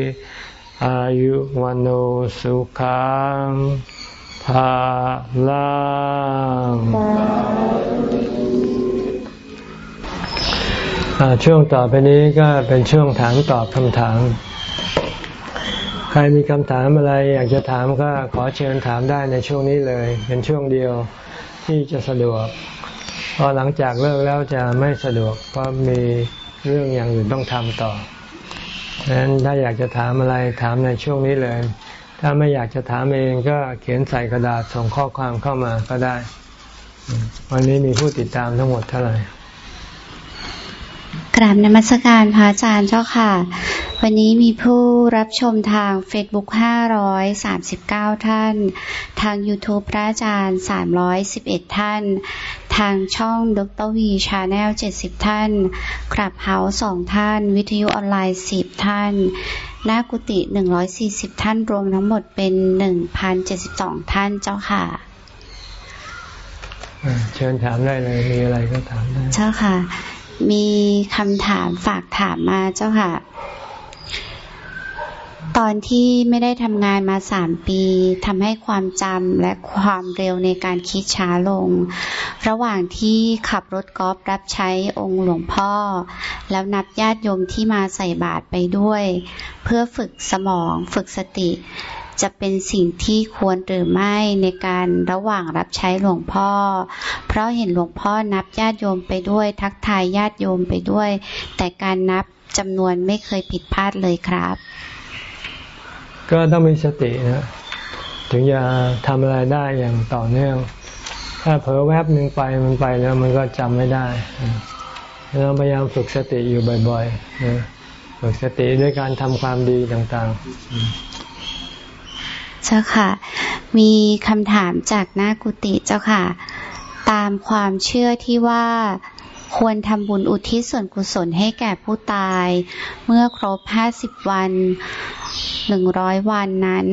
อายุวันโอสุขังภาลังช่วงต่อไปนี้ก็เป็นช่วงถามตอบคำถาม ใครมีคำถามอะไรอยากจะถามก็ขอเชิญถามได้ในช่วงนี้เลย เป็นช่วงเดียวที่จะสะดวกพอหลังจากเลิกแล้วจะไม่สะดวกเพราะมี เรื่องอย่างอื่นต้องทำต่อดังนั้นถ้าอยากจะถามอะไรถามในช่วงนี้เลย ถ้าไม่อยากจะถามเองก็เขียนใส่กระดาษส่งข้อความเข้ามาก็ได้ วันนี้มีผู้ติดตามทั้งหมดเท่าไหร่กราบนมัสการพระอาจารย์เจ้าค่ะ วันนี้มีผู้รับชมทาง Facebook 539 ท่าน ทาง YouTube พระอาจารย์ 311 ท่าน ทางช่องดร.วี channel 70ท่าน Clubhouse สองท่าน วิทยุออนไลน์10ท่าน หน้ากุฏิ140ท่านรวมทั้งหมดเป็น1,072ท่านเจ้าค่ะเชิญถามได้เลย มีอะไรก็ถามได้ เจ้าค่ะ มีคำถามฝากถามมาเจ้าค่ะ ตอนที่ไม่ได้ทำงานมาสามปีทำให้ความจำและความเร็วในการคิดช้าลง ระหว่างที่ขับรถกอล์ฟรับใช้องค์หลวงพ่อ แล้วนับญาติโยมที่มาใส่บาตรไปด้วย เพื่อฝึกสมองฝึกสติ จะเป็นสิ่งที่ควรหรือไม่ในการระหว่างรับใช้หลวงพ่อ เพราะเห็นหลวงพ่อนับญาติโยมไปด้วย ทักทายญาติโยมไปด้วย แต่การนับจำนวนไม่เคยผิดพลาดเลยครับ ก็ต้องมีสตินะถึงจะทำอะไรได้อย่างต่อเนื่อง ถ้าเผลอแวบหนึ่งไปมันไปแล้วมันก็จำไม่ได้ เราพยายามฝึกสติอยู่บ่อยๆฝึกสติด้วยการทำความดีต่างๆ เจ้าค่ะ มีคำถามจากหน้ากุฏิเจ้าค่ะ ตามความเชื่อที่ว่า ควรทำบุญอุทิศส่วนกุศลให้แก่ผู้ตาย เมื่อครบห้าสิบวันหนึ่งร้อยวันนั้น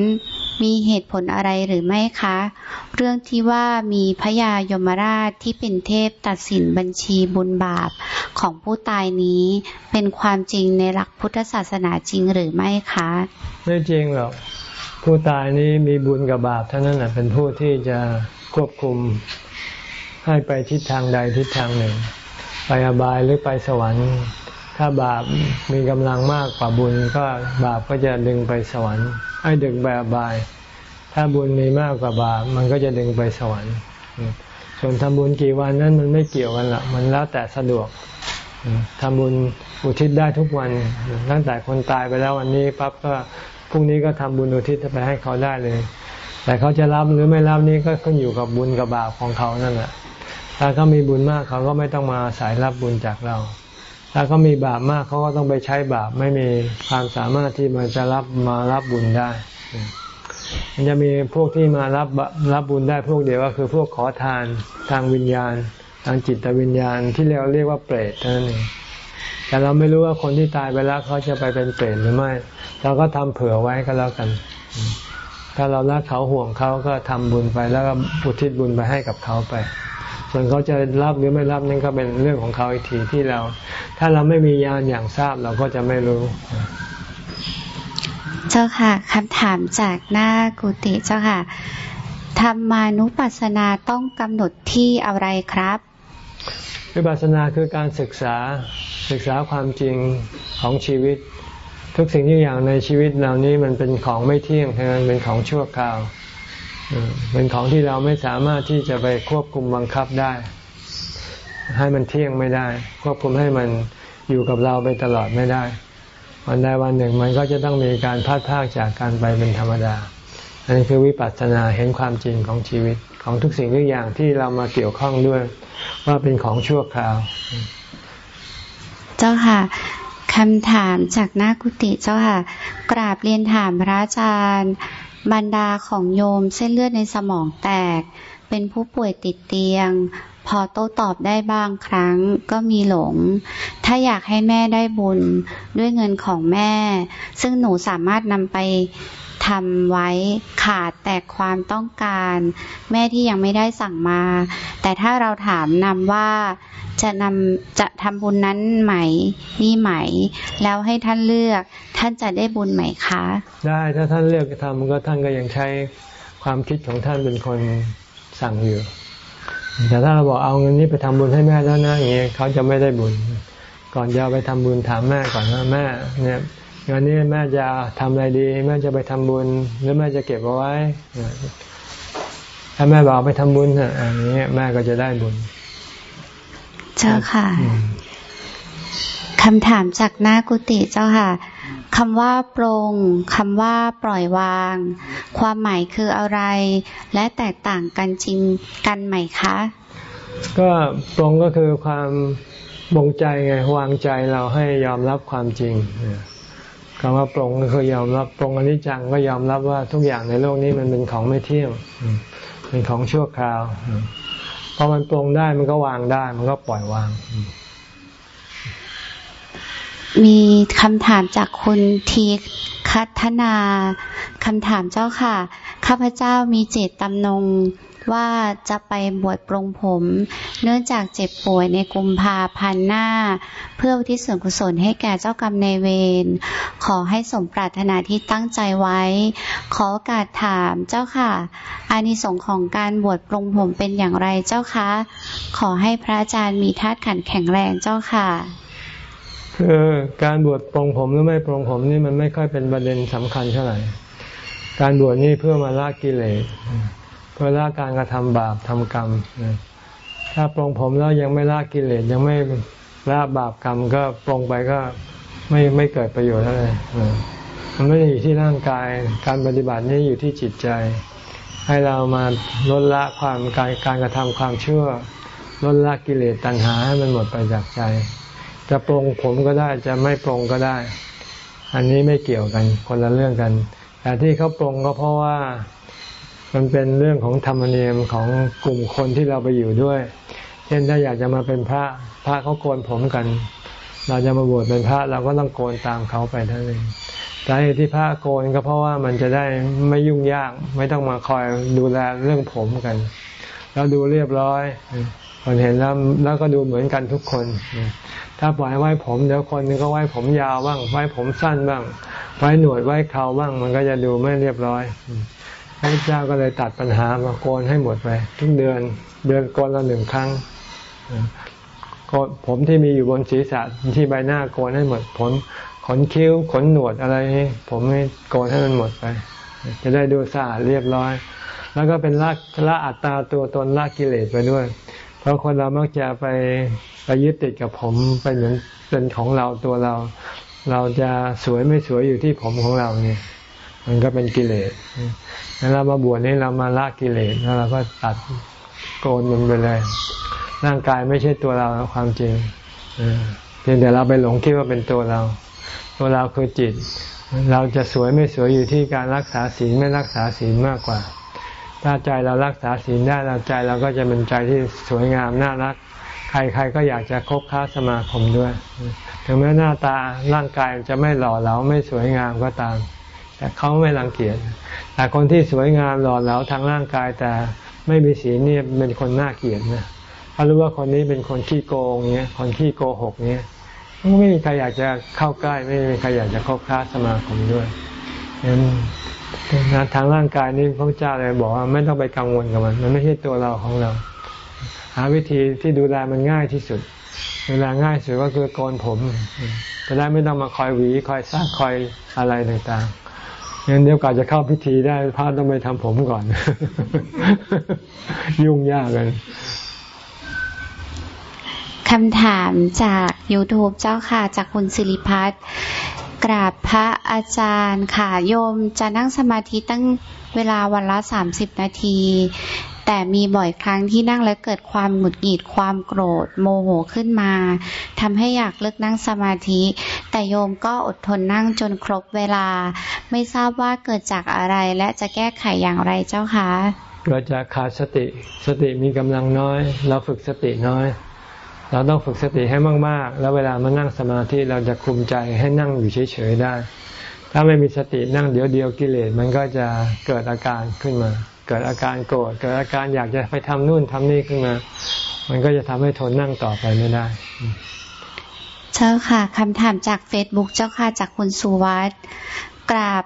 มีเหตุผลอะไรหรือไม่คะ เรื่องที่ว่ามีพระยายมราชที่เป็นเทพตัดสินบัญชีบุญบาปของผู้ตายนี้ เป็นความจริงในหลักพุทธศาสนาจริงหรือไม่คะ ไม่จริงหรอกผู้ตายนี้มีบุญกับบาปเท่านั้นแหละเป็นผู้ที่จะควบคุมให้ไปทิศทางใดทิศทางหนึ่ง ไปอบายหรือไปสวรรค์ ถ้าบาปมีกำลังมากกว่าบุญก็บาปก็จะดึงไปสวรรค์ให้ดึงไปอบาย ถ้าบุญมีมากกว่าบาปมันก็จะดึงไปสวรรค์ส่วนทำบุญกี่วันนั้นมันไม่เกี่ยวกันละมันแล้วแต่สะดวกทำบุญอุทิศได้ทุกวัน ตั้งแต่คนตายไปแล้ววันนี้ปั๊บก็พรุ่งนี้ก็ทำบุญอุทิศไปให้เขาได้เลย แต่เขาจะรับหรือไม่รับนี้ก็ขึ้นอยู่กับบุญกับบาปของเขานั่นแหละ ถ้าเขามีบุญมากเขาก็ไม่ต้องมาสายรับบุญจากเรา ถ้าเขามีบาปมากเขาก็ต้องไปใช้บาปไม่มีความสามารถที่มันจะรับมารับบุญได้มันจะมีพวกที่มารับรับบุญได้พวกเดียวก็คือพวกขอทานทางวิญญาณ ทางจิตวิญญาณที่เราเรียกว่าเปรตนั่นเองแต่เราไม่รู้ว่าคนที่ตายไปแล้วเขาจะไปเป็นเปรตหรือไม่ เราก็ทำเผื่อไว้ก็แล้วกัน ถ้าเรารักเขาห่วงเขาก็ทำบุญไปแล้วก็อุทิศบุญไปให้กับเขาไป ส่วนเขาจะรับหรือไม่รับนั่นก็เป็นเรื่องของเขาอีกทีที่เรา ถ้าเราไม่มียานอย่างทราบเราก็จะไม่รู้ เจ้าค่ะคำถามจากหน้ากุฏิเจ้าค่ะธรรมานุปัสสนาต้องกำหนดที่อะไรครับวิปัสสนาคือการศึกษาศึกษาความจริงของชีวิต ทุกสิ่งทุกอย่างในชีวิตเหล่านี้มันเป็นของไม่เที่ยงทั้งนั้นเป็นของชั่วคราว เป็นของที่เราไม่สามารถที่จะไปควบคุมบังคับได้ ให้มันเที่ยงไม่ได้ ควบคุมให้มันอยู่กับเราไปตลอดไม่ได้ วันใดวันหนึ่งมันก็จะต้องมีการพัดพากจากการไปเป็นธรรมดา อันนี้คือวิปัสสนาเห็นความจริงของชีวิตของทุกสิ่งทุกอย่างที่เรามาเกี่ยวข้องด้วย ว่าเป็นของชั่วคราว เจ้าค่ะคำถามจากหน้ากุฏิเจ้าค่ะ กราบเรียนถามพระอาจารย์ บรรดาของโยมเส้นเลือดในสมองแตก เป็นผู้ป่วยติดเตียง พอโต้ตอบได้บางครั้งก็มีหลง ถ้าอยากให้แม่ได้บุญด้วยเงินของแม่ ซึ่งหนูสามารถนำไป ทำไว้ขาดแต่ความต้องการ แม่ที่ยังไม่ได้สั่งมา แต่ถ้าเราถามนำว่าจะนำจะทำบุญนั้นไหมนี่ไหม แล้วให้ท่านเลือก ท่านจะได้บุญไหมคะ ได้ถ้าท่านเลือกทำก็ท่านก็ยังใช้ความคิดของท่านเป็นคนสั่งอยู่ แต่ถ้าเราบอกเอาเงินนี้ไปทำบุญให้แม่แล้วนะอย่างเงี้ยเขาจะไม่ได้บุญ ก่อนจะไปทำบุญถามแม่ก่อนว่าแม่เนี่ย งานนี้แม่จะทำอะไรดีแม่จะไปทำบุญ หรือแม่จะเก็บเอาไว้ถ้าแม่บอกไปทำบุญอันนี้แม่ก็จะได้บุญ เจ้าค่ะคำถามจากหน้ากุฏิเจ้าค่ะคำว่าปรงคำว่าปล่อยวาง ความหมายคืออะไร และแตกต่างกันจริงกันไหมคะ ก็ปรงก็คือความบงใจไงวางใจเราให้ยอมรับความจริง คำว่าปรงก็คือยอมรับปรงอนิจจังก็ยอมรับว่าทุกอย่างในโลกนี้มันเป็นของไม่เที่ยงเป็นของชั่วคราวพอมันปรงได้มันก็วางได้ มันก็ปล่อยวาง มีคำถามจากคุณทีคัฒนาคำถามเจ้าค่ะ ข้าพเจ้ามีเจตจำนง ว่าจะไปบวชปรงผม เนื่องจากเจ็บป่วยในกุมภาพันธ์หน้า เพื่อที่ส่วนกุศลให้แก่เจ้ากรรมในเวรขอให้สมปรารถนาที่ตั้งใจไว้ ขอโอกาสถามเจ้าค่ะ อานิสงส์ของการบวชปรงผมเป็นอย่างไรเจ้าคะ ขอให้พระอาจารย์มีธาตุขันแข็งแรงเจ้าค่ะคือการบวชปรงผมหรือไม่ปรงผมนี่มันไม่ค่อยเป็นประเด็นสำคัญเท่าไหร่ การบวชนี่เพื่อมาละกิเลส เพื่อละการกระทำบาปทำกรรม ถ้าปรงผมแล้วยังไม่ละกิเลสยังไม่ละบาปกรรมก็ปรงไปก็ไม่ไม่เกิดประโยชน์อะไรมันไม่ได้อยู่ที่ร่างกาย การปฏิบัตินี่อยู่ที่จิตใจ ให้เรามาลดละความการการกระทำความเชั่วลดละกิเลสตัณหาให้มันหมดไปจากใจ จะปรงผมก็ได้จะไม่ปรงก็ได้ อันนี้ไม่เกี่ยวกันคนละเรื่องกัน แต่ที่เขาปรงก็เพราะว่า มันเป็นเรื่องของธรรมเนียมของกลุ่มคนที่เราไปอยู่ด้วย เช่นถ้าอยากจะมาเป็นพระพระเขาโกนผมกัน เราจะมาบวชเป็นพระเราก็ต้องโกนตามเขาไปเท่านั้นสาเหตุที่พระโกนก็เพราะว่ามันจะได้ไม่ยุ่งยาก ไม่ต้องมาคอยดูแลเรื่องผมกัน แล้วดูเรียบร้อยคนเห็นแล้วแล้วก็ดูเหมือนกันทุกคน ถ้าปล่อยไว้ผมเดี๋ยวคนนึงก็ไว้ผมยาวบ้าง ไว้ผมสั้นบ้าง ไว้หนวดไว้เขาบ้าง มันก็จะดูไม่เรียบร้อย พระเจ้าก็เลยตัดปัญหามาโกนให้หมดไปทุกเดือนเดือนโกนละหนึ่งครั้งผมที่มีอยู่บนศีรษะที่ใบหน้าโกนให้หมดผมขนคิ้วขนหนวดอะไรผมไม่โกนให้มันหมดไป จะได้ดูสะอาดเรียบร้อย แล้วก็เป็นละละอัตตาตัวตนละกิเลสไปด้วย เพราะคนเรามักจะไปไปยึดติดกับผมไปเหมือนเป็นของเราตัวเรา เราจะสวยไม่สวยอยู่ที่ผมของเราเนี่ย มันก็เป็นกิเลส เรามาบวชนี่เรามาละกิเลสแล้วเราก็ตัดโกนมันไปเลย ร่างกายไม่ใช่ตัวเราความจริงเพียงแต่เราไปหลงคิดว่าเป็นตัวเรา ตัวเราคือจิต เราจะสวยไม่สวยอยู่ที่การรักษาศีลไม่รักษาศีลมากกว่า ถ้าใจเรารักษาศีลได้เราใจเราก็จะเป็นใจที่สวยงามน่ารัก ใครๆก็อยากจะคบค้าสมาคมด้วย ถึงแม้หน้าตาร่างกายจะไม่หล่อเหลาไม่สวยงามก็ตาม แต่เขาไม่รังเกียจแต่คนที่สวยงามหล่อเหลาทางร่างกายแต่ไม่มีศีลนี่เป็นคนน่าเกลียดนะถ้ารู้ว่าคนนี้เป็นคนขี้โกงเนี้ยคนขี้โกหกเนี้ยไม่มีใครอยากจะเข้าใกล้ไม่มีใครอยากจะคบค้าสมาคมด้วยนั้นงานทางร่างกายนี่พระเจ้าเลยบอกว่าไม่ต้องไปกังวลกับมัน มันไม่ใช่ตัวเราของเรา หาวิธีที่ดูแลมันง่ายที่สุด เวลาง่ายสุดก็คือโกนผม จะได้ไม่ต้องมาคอยหวีคอยซักคอยอะไรต่างๆ งั้นเดี๋ยวก่อนจะเข้าพิธีได้พระต้องไปทำผมก่อน ยุ่งยากกันคำถามจาก YouTube เจ้าค่ะ จากคุณสิริพัฒน์กราบพระอาจารย์ค่ะโยมจะนั่งสมาธิตั้งเวลาวันละสามสิบนาที แต่มีบ่อยครั้งที่นั่งแล้วเกิดความหงุดหงิดความโกรธ โมโหขึ้นมาทำให้อยากเลิกนั่งสมาธิ แต่โยมก็อดทนนั่งจนครบเวลา ไม่ทราบว่าเกิดจากอะไรและจะแก้ไขอย่างไรเจ้าคะเกิดจากขาดสติสติมีกำลังน้อย เราฝึกสติน้อย เราต้องฝึกสติให้มากๆ แล้วเวลามานั่งสมาธิเราจะคุมใจให้นั่งอยู่เฉยๆได้ ถ้าไม่มีสตินั่งเดียวเดียวกิเลสมันก็จะเกิดอาการขึ้นมา เกิดอาการโกรธเกิดอาการอยากจะไปทำนู่นทำนี่ขึ้นมา มันก็จะทำให้ทนนั่งต่อไปไม่ได้ เจ้าค่ะคำถามจากเฟซบุ๊กเจ้าค่ะจากคุณสุวัตกราบ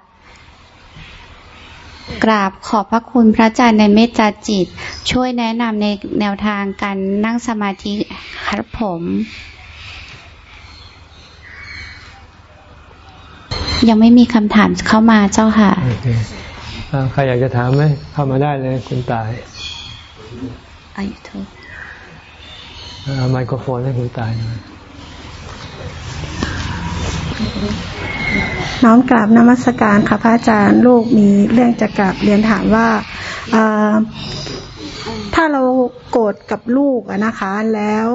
กราบขอบพระคุณพระอาจารย์ในเมตตาจิต ช่วยแนะนำในแนวทางการนั่งสมาธิครับผม ยังไม่มีคำถามเข้ามาเจ้าค่ะ ใครอยากจะถามไหมเข้ามาได้เลยคุณตายอายุทุกเอาไมโครโฟนให้คุณตายหน่อยน้อมกราบนมัสการค่ะพระอาจารย์ลูกมีเรื่องจะกราบเรียนถามว่าถ้าเราโกรธกับลูกอะนะคะ แล้ว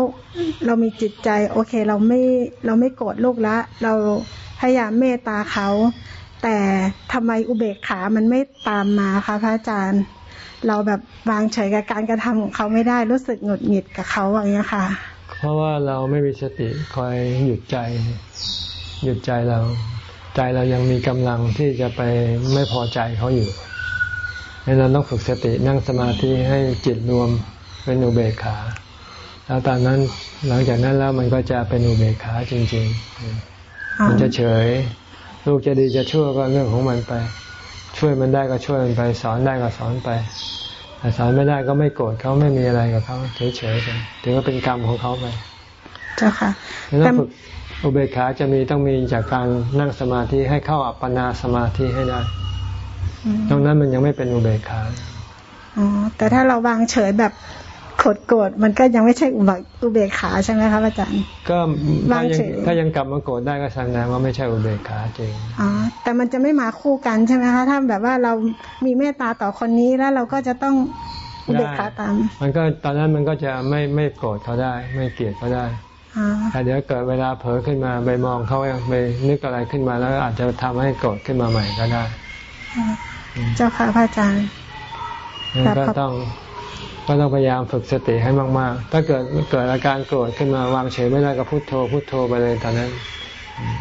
เรามีจิตใจ โอเค เราไม่เราไม่โกรธลูกละ เราพยายามเมตตาเขา แต่ทำไมอุเบกขามันไม่ตามมาคะพระอาจารย์ เราแบบวางเฉยกับการกระทำของเขาไม่ได้รู้สึกหงุดหงิดกับเขาอย่างเงี้ค่ะ เพราะว่าเราไม่มีสติคอยหยุดใจหยุดใจเรา ใจเรายังมีกำลังที่จะไปไม่พอใจเขาอยู่ดังนั้นเราต้องฝึกสตินั่งสมาธิให้จิตรวมเป็นอุเบกขา แล้วตอนนั้นหลังจากนั้นแล้วมันก็จะเป็นอุเบกขาจริง ๆ มันจะเฉย ลูกจะดีจะชั่วก็เรื่องของมันไป ช่วยมันได้ก็ช่วยมันไป สอนได้ก็สอนไปแต่สอนไม่ได้ก็ไม่โกรธเขาไม่มีอะไรกับเขาเฉยๆไปถือว่าเป็นกรรมของเขาไป เจ้าค่ะต้องฝึกอุเบกขาจะมีต้องมีจากการนั่งสมาธิให้เข้าอัปปนาสมาธิให้ได้ตรงนั้นมันยังไม่เป็นอุเบกขาอ๋อแต่ถ้าเราวางเฉยแบบ ขดโกรธมันก็ยังไม่ใช่อุบอุเบกขาใช่ไหมครับอาจารย์ ก็ถ้ายังถ้ายังกลับมาโกรธได้ก็แสดงว่าไม่ใช่อุเบกขาจริงอ๋อแต่มันจะไม่มาคู่กันใช่ไหมคะถ้าแบบว่าเรามีเมตตาต่อคนนี้แล้วเราก็จะต้องอุเบกขาตาม มันก็ตอนนั้นมันก็จะไม่ไม่โกรธเขาได้ ไม่เกลียดเขาได้แต่เดี๋ยวเกิดเวลาเผลอขึ้นมาไปมองเขาไปนึกอะไรขึ้นมาแล้วอาจจะทำให้โกรธขึ้นมาใหม่ก็ได้ เจ้าค่ะพระอาจารย์ก็ต้อง ก็ต้องพยายามฝึกสติให้มาก ๆ ถ้าเกิดเกิดอาการโกรธขึ้นมาวางเฉยไม่ได้ก็พุโทโธพุโทโธไปเลยตอนนั้น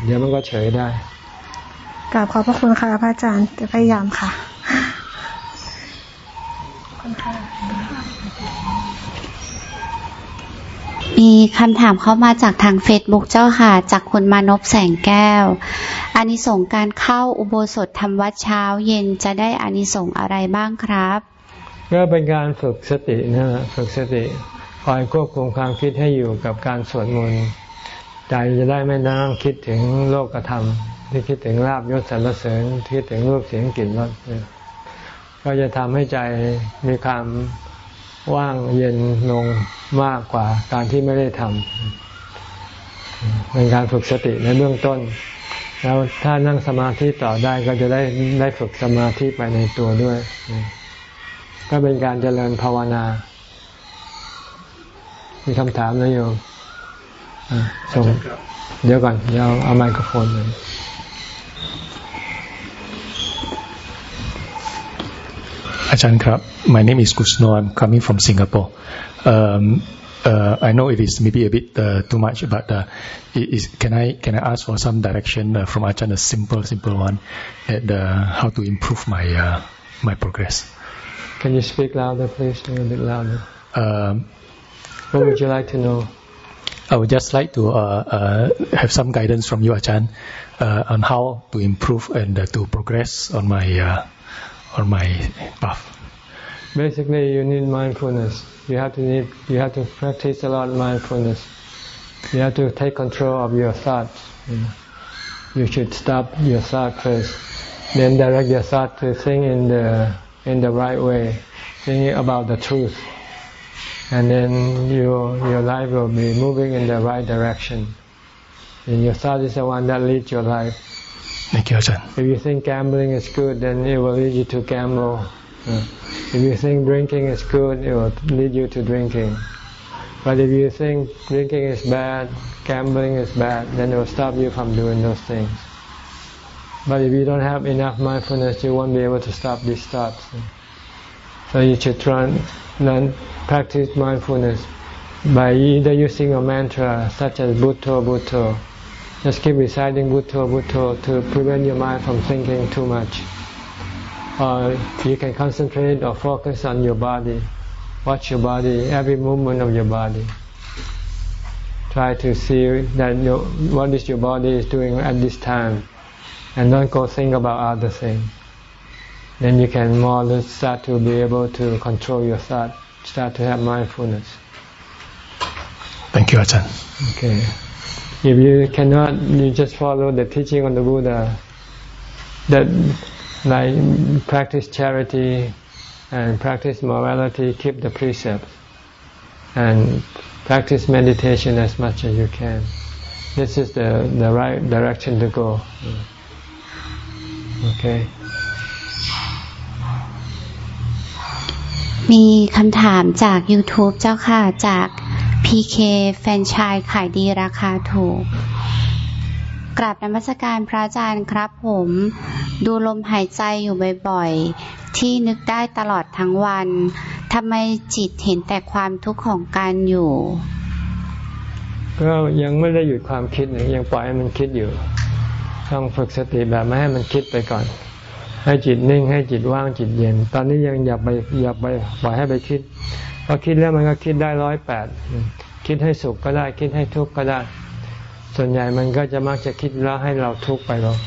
เดี๋ยวมันก็เฉยได้กราบขอบพระคุณค่ะพระอาจารย์จะพยายามค่ะคุณค่ะมีคำถามเข้ามาจากทางเฟซบุ๊กเจ้าค่ะ จากคุณมานพแสงแก้วอานิสงส์การเข้าอุโบสถทำวัตรเช้าเย็นจะได้อานิสงส์อะไรบ้างครับ ก็เป็นการฝึกสตินะฝึกสติคอยควบคุมความคิดให้อยู่กับการสวดมนต์ใจจะได้ไม่นั่งคิดถึงโลกธรรม ที่คิดถึงลาบยศสรรเสริญคิดถึงรูปเสียงกลิ่นรสก็จะทำให้ใจมีความว่างเย็นลงมากกว่าการที่ไม่ได้ทำเป็นการฝึกสติในเบื้องต้น แล้วถ้านั่งสมาธิต่อได้ก็จะได้ได้ฝึกสมาธิไปในตัวด้วย ก็เป็นการเจริญภาวนา มีคำถามนะโยมส่งเดี๋ยวก่อนเดี๋ยวเอาไมโครโฟนเลยอาจารย์ครับ my name is Gusno I'm coming from Singapore um, uh, I know it is maybe a bit uh, too much, but uh, is, can I can I ask for some direction uh, from Ajahn, a simple simple one, at uh, how to improve my uh, my progress? Can you speak louder, please? A little bit louder. Um, what would you like to know? I would just like to uh, uh, have some guidance from you, Ajahn, uh, on how to improve and to progress on my on my path. Basically, you need mindfulness. You have to need, you have to practice a lot of mindfulness. You have to take control of your thoughts. You should stop your thought first, then direct your thought to think in the in the right way, thinking about the truth, and then your your life will be moving in the right direction. And your thought is the one that leads your life. Thank you, Ajahn. If you think gambling is good, then it will lead you to gamble. If you think drinking is good, it will lead you to drinking. But if you think drinking is bad, gambling is bad, then it will stop you from doing those things. But if you don't have enough mindfulness, you won't be able to stop these thoughts. So you should try and practice mindfulness by either using a mantra such as Bhutto Bhutto. Just keep reciting Bhutto Bhutto to prevent your mind from thinking too much or you can concentrate or focus on your body. Watch your body, every movement of your body. Try to see that your, what is your body is doing at this time, and don't go think about other things. Then you can more or less start to be able to control your thought, start to have mindfulness. Thank you, Ajahn. Okay. If you cannot, you just follow the teaching of the Buddha. That like practice charity and practice morality, keep the precepts, and practice meditation as much as you can. This is the the right direction to go. Okay. มีคำถามจาก YouTube เจ้าค่ะ จาก PK แฟนชายขายดีราคาถูก กราบนมัสการพระอาจารย์ครับผม ดูลมหายใจอยู่บ่อยๆ ที่นึกได้ตลอดทั้งวันทำไมจิตเห็นแต่ความทุกข์ของการอยู่ ก็ยังไม่ได้หยุดความคิดยังปล่อยให้มันคิดอยู่ ต้องฝึกสติแบบไม่ให้มันคิดไปก่อน ให้จิตนิ่งให้จิตว่างจิตเย็น ตอนนี้ยังอย่าไปอย่าไปปล่อยให้ไปคิดพอคิดแล้วมันก็คิดได้ร้อยแปดคิดให้สุขก็ได้คิดให้ทุกข์ก็ได้ ส่วนใหญ่มันก็จะมักจะคิดแล้วให้เราทุกข์ไปหรอก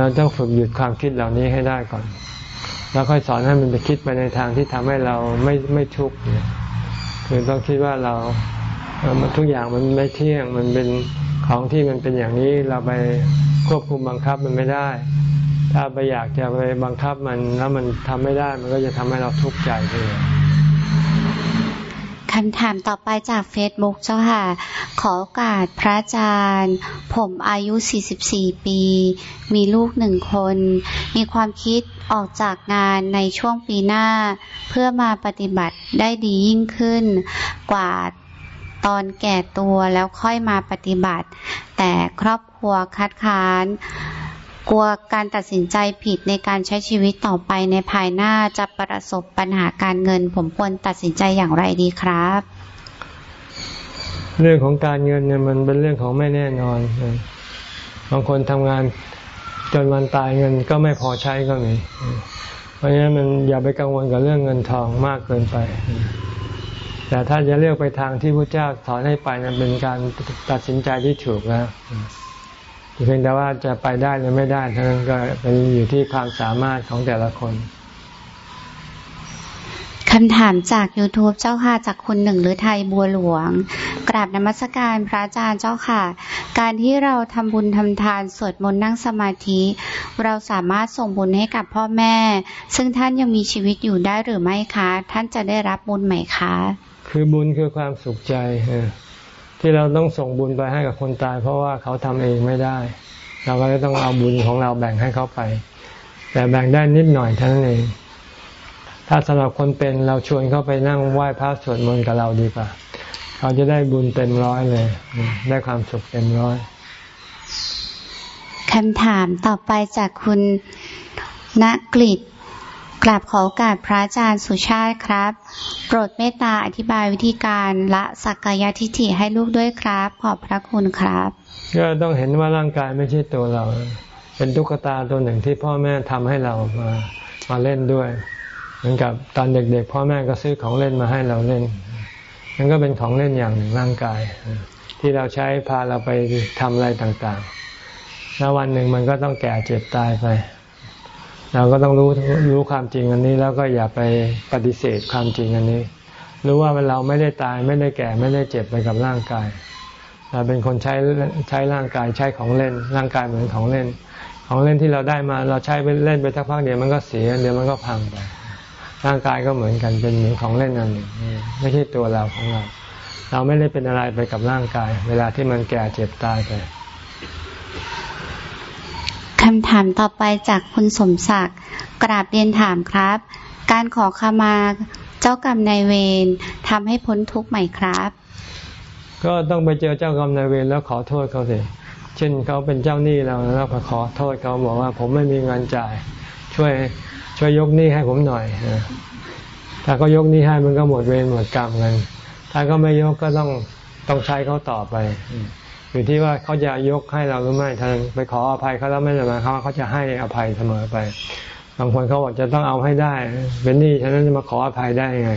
เราต้องฝึกหยุดความคิดเหล่านี้ให้ได้ก่อน แล้วค่อยสอนให้มันไปคิดไปในทางที่ทำให้เราไม่ไม่ทุกข์คือต้องคิดว่าเราทุกอย่างมันไม่เที่ยงมันเป็นของที่มันเป็นอย่างนี้เราไป ควบคุมบังคับมันไม่ได้ ถ้าไปอยากจะไปบังคับมันแล้วมันทำไม่ได้มันก็จะทำให้เราทุกข์ใจไปเลยคำถามต่อไปจากเฟซบุ๊กเจ้าค่ะ ขอโอกาสพระอาจารย์ ผมอายุ 44 ปี มีลูกหนึ่งคน มีความคิดออกจากงานในช่วงปีหน้า เพื่อมาปฏิบัติได้ดียิ่งขึ้น กว่าตอนแก่ตัวแล้วค่อยมาปฏิบัติ แต่ครอบ ครัวคัดค้าน กลัวการตัดสินใจผิดในการใช้ชีวิตต่อไปในภายหน้าจะประสบปัญหาการเงิน ผมควรตัดสินใจอย่างไรดีครับ เรื่องของการเงินเนี่ยมันเป็นเรื่องของไม่แน่นอนบางคนทำงานจนวันตายเงินก็ไม่พอใช้ก็มี เพราะฉะนั้นมันอย่าไปกังวลกับเรื่องเงินทองมากเกินไป แต่ถ้าจะเลือกไปทางที่พระเจ้าสอนให้ไปนั้นเป็นการตัดสินใจที่ถูกแล้ว เพียงแต่ว่าจะไปได้หรือไม่ได้ทั้งนั้นก็เป็นอยู่ที่ความสามารถของแต่ละคนคำถามจาก YouTube เจ้าค่ะจากคุณหนึ่งหรือไทยบัวหลวง กราบนมัสการพระอาจารย์เจ้าค่ะ การที่เราทำบุญทำทานสวดมนต์นั่งสมาธิ เราสามารถส่งบุญให้กับพ่อแม่ ซึ่งท่านยังมีชีวิตอยู่ได้หรือไม่คะ ท่านจะได้รับบุญไหมคะ คือบุญคือความสุขใจ ที่เราต้องส่งบุญไปให้กับคนตาย เพราะว่าเขาทำเองไม่ได้ เราก็เลยต้องเอาบุญของเราแบ่งให้เขาไป แต่แบ่งได้นิดหน่อยเท่านั้นเอง ถ้าสำหรับคนเป็นเราชวนเขาไปนั่งไหว้พระสวดมนต์กับเราดีกว่า เขาจะได้บุญเต็มร้อยเลย ได้ความสุขเต็มร้อยคำถามต่อไปจากคุณณกฤษ กราบขอโอกาสพระอาจารย์สุชาติครับ โปรดเมตตาอธิบายวิธีการละสักกายทิฏฐิให้ลูกด้วยครับ ขอบพระคุณครับ ก็ต้องเห็นว่าร่างกายไม่ใช่ตัวเรา เป็นตุ๊กตาตัวหนึ่งที่พ่อแม่ทำให้เรามามาเล่นด้วย เหมือนกับตอนเด็กๆ พ่อแม่ก็ซื้อของเล่นมาให้เราเล่นมันก็เป็นของเล่นอย่างหนึ่งร่างกาย ที่เราใช้พาเราไปทำอะไรต่างๆ แล้ววันหนึ่งมันก็ต้องแก่เจ็บตายไป เราก็ต้องรู้รู้ความจริงอันนี้ แล้วก็อย่าไปปฏิเสธความจริงอันนี้ รู้ว่าเราไม่ได้ตายไม่ได้แก่ไม่ได้เจ็บไปกับร่างกาย เราเป็นคนใช้ใช้ร่างกายใช้ของเล่น ร่างกายเหมือนของเล่น ของเล่นที่เราได้มาเราใช้ไปเล่นไปสักพักเดียวมันก็เสียเดี๋ยวมันก็พังไปร่างกายก็เหมือนกันเป็นเหมือนของเล่นอันหนึ่งไม่ใช่ตัวเราของเรา เราไม่ได้เป็นอะไรไปกับร่างกาย เวลาที่มันแก่เจ็บตายไปำถามต่อไปจากคุณสมศักดิ์กราบเรียนถามครับ การขอขมาเจ้ากรรมนายเวรทำให้พ้นทุกข์ไหมครับ ก็ต้องไปเจอเจ้ากรรมนายเวรแล้วขอโทษเขาสิเช่นเขาเป็นเจ้าหนี้เราแล้วขอโทษเขาบอกว่าผมไม่มีเงินจ่าย ช่วยช่วยยกหนี้ให้ผมหน่อยถ้าก็ยกหนี้ให้มันก็หมดเวรหมดกรรมกันถ้าก็ไม่ยกก็ต้องต้องใช้เขาต่อไป อยู่ที่ว่าเขาจะยกให้เราหรือไม่ท่านไปขออภัยเขาแล้วไม่ได้มายควาเขาจะให้อภัยเสมอไป บางคนเขาบอกจะต้องเอาให้ได้ เป็นหนี้ฉะนั้นจะมาขออภัยได้ไง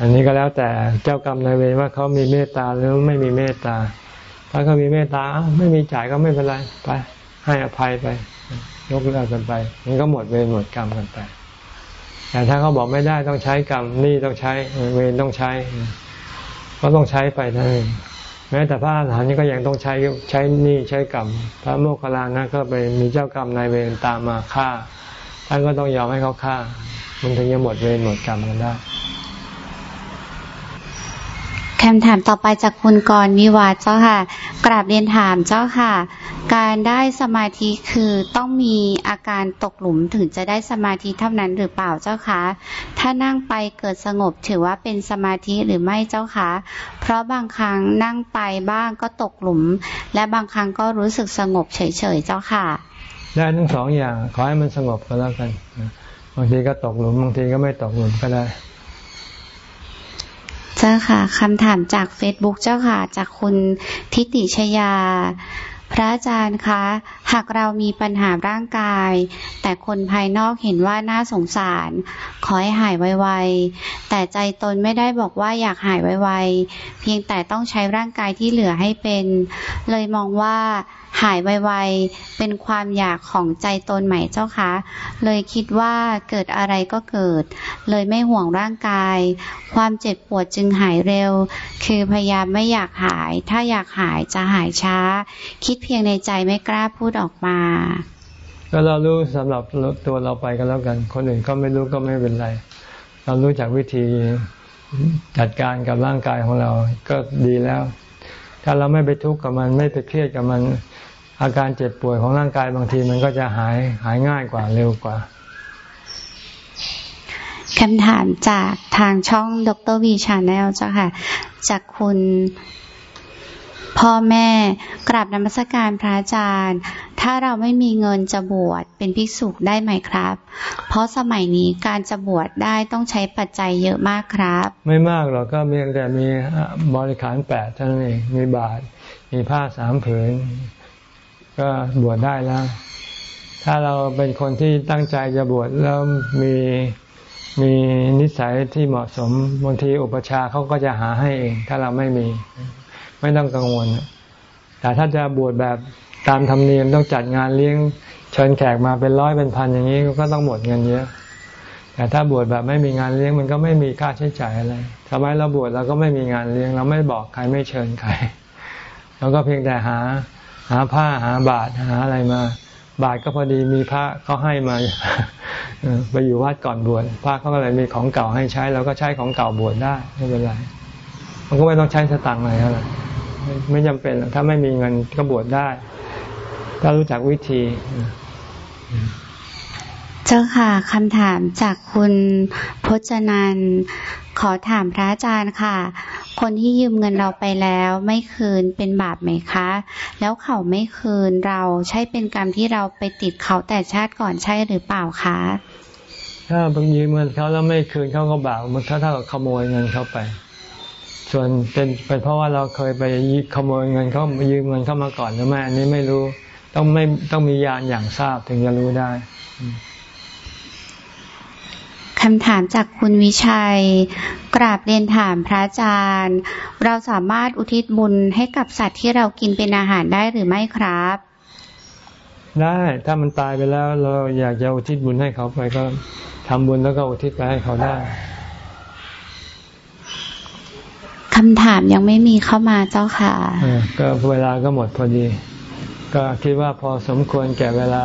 อันนี้ก็แล้วแต่เจ้ากรรมนายเวรว่าเขามีเมตตาหรือไม่มีเมตตา ถ้าเขามีเมตตาไม่มีจ่ายก็ไม่เป็นไรไป ให้อภัยไป ยกเลิกกันไป มันก็หมดเวรหมดกรรมกันไป แต่ถ้าเขาบอกไม่ได้ต้องใช้กรรมนี่ต้องใช้เวรต้องใช้ก็ต้องใช้ไปนั่นเอง ม้แต่พระอรหันต์ก็ยังต้องใช้ใช้นี่ใช้กรรมพระโมคคัลลานะก็ไปมีเจ้ากรรมนายเวรตามมาฆ่าท่านก็ต้องยอมให้เขาฆ่ามันถึงจะหมดเวรหมดกรรมกันได้ คำถามต่อไปจากคุณกรวิวาเจ้าค่ะ กราบเรียนถามเจ้าค่ะ การได้สมาธิคือต้องมีอาการตกหลุมถึงจะได้สมาธิเท่านั้นหรือเปล่าเจ้าคะถ้านั่งไปเกิดสงบถือว่าเป็นสมาธิหรือไม่เจ้าคะเพราะบางครั้งนั่งไปบ้างก็ตกหลุม และบางครั้งก็รู้สึกสงบเฉยๆเจ้าค่ะ ได้ทั้งสองอย่างขอให้มันสงบก็แล้วกัน บางทีก็ตกหลุมบางทีก็ไม่ตกหลุมก็ได้ เจ้าค่ะคำถามจากเฟซบุ๊กเจ้าค่ะ จากคุณทิติชยา พระอาจารย์คะ หากเรามีปัญหาร่างกาย แต่คนภายนอกเห็นว่าน่าสงสาร ขอให้หายไวๆ แต่ใจตนไม่ได้บอกว่าอยากหายไวๆ เพียงแต่ต้องใช้ร่างกายที่เหลือให้เป็น เลยมองว่า หายไวๆ เป็นความอยากของใจตนใหม่เจ้าคะ เลยคิดว่าเกิดอะไรก็เกิด เลยไม่ห่วงร่างกาย ความเจ็บปวดจึงหายเร็ว คือพยายามไม่อยากหาย ถ้าอยากหายจะหายช้า คิดเพียงในใจไม่กล้าพูดออกมา ก็เรารู้สำหรับตัวเราไปก็แล้วกัน คนอื่นก็ไม่รู้ก็ไม่เป็นไร เรารู้จักวิธีจัดการกับร่างกายของเราก็ดีแล้ว ถ้าเราไม่ไปทุกข์กับมันไม่ไปเครียดกับมัน อาการเจ็บป่วยของร่างกายบางทีมันก็จะหายหายง่ายกว่าเร็วกว่าคำถามจากทางช่องดรวีชาแนลเจ้าค่ะ จากคุณพ่อแม่กราบนมัสการพระอาจารย์ ถ้าเราไม่มีเงินจะบวชเป็นภิกษุได้ไหมครับ เพราะสมัยนี้การจะบวชได้ต้องใช้ปัจจัยเยอะมากครับ ไม่มากหรอกก็เพียงแต่มีบริขารแปดเท่านั้นเองมีบาท มีผ้าสามผืน ก็บวชได้แล้ว ถ้าเราเป็นคนที่ตั้งใจจะบวชแล้วมีมีนิสัยที่เหมาะสมบางทีอุปชาเขาก็จะหาให้เอง ถ้าเราไม่มี ไม่ต้องกังวล แต่ถ้าจะบวชแบบตามธรรมเนียมต้องจัดงานเลี้ยงเชิญแขกมาเป็นร้อยเป็นพันอย่างนี้ก็ต้องหมดเงินเยอะ แต่ถ้าบวชแบบไม่มีงานเลี้ยงมันก็ไม่มีค่าใช้จ่ายอะไรทำไมเราบวชเราก็ไม่มีงานเลี้ยง เราไม่บอกใครไม่เชิญใครเราก็เพียงแต่หา หาผ้าหาบาทหาอะไรมา บาทก็พอดีมีพระเขาให้มาไปอยู่วัดก่อนบวชพระเขาก็เลยมีของเก่าให้ใช้เราก็ใช้ของเก่าบวชได้ไม่เป็นไรมันก็ไม่ต้องใช้สตังค์อะไรอะไรไม่จำเป็นถ้าไม่มีเงินก็บวชได้ ถ้ารู้จักวิธี เจ้าค่ะคำถามจากคุณพจนันขอถามพระอาจารย์ค่ะ คนที่ยืมเงินเราไปแล้วไม่คืนเป็นบาปไหมคะ แล้วเขาไม่คืนเราใช่เป็นกรรมที่เราไปติดเขาแต่ชาติก่อนใช่หรือเปล่าคะ ถ้าบางยืมเงินเขาแล้วไม่คืนเขาก็บาปมันเท่ากับขโมยเงินเขาไป ส่วนเป็นเป็นเพราะว่าเราเคยไปขโมยเงินเขายืมเงินเข้ามาก่อนหรือไม่อันนี้ไม่รู้ต้องไม่ต้องมียานอย่างทราบถึงจะรู้ได้ คำถามจากคุณวิชัย กราบเรียนถามพระอาจารย์ เราสามารถอุทิศบุญให้กับสัตว์ที่เรากินเป็นอาหารได้หรือไม่ครับ ได้ถ้ามันตายไปแล้ว เราอยากจะอุทิศบุญให้เขาไปก็ทำบุญแล้วก็อุทิศไปให้เขาได้คำถามยังไม่มีเข้ามาเจ้าค่ะก็เวลาก็หมดพอดี ก็คิดว่าพอสมควรแก่เวลา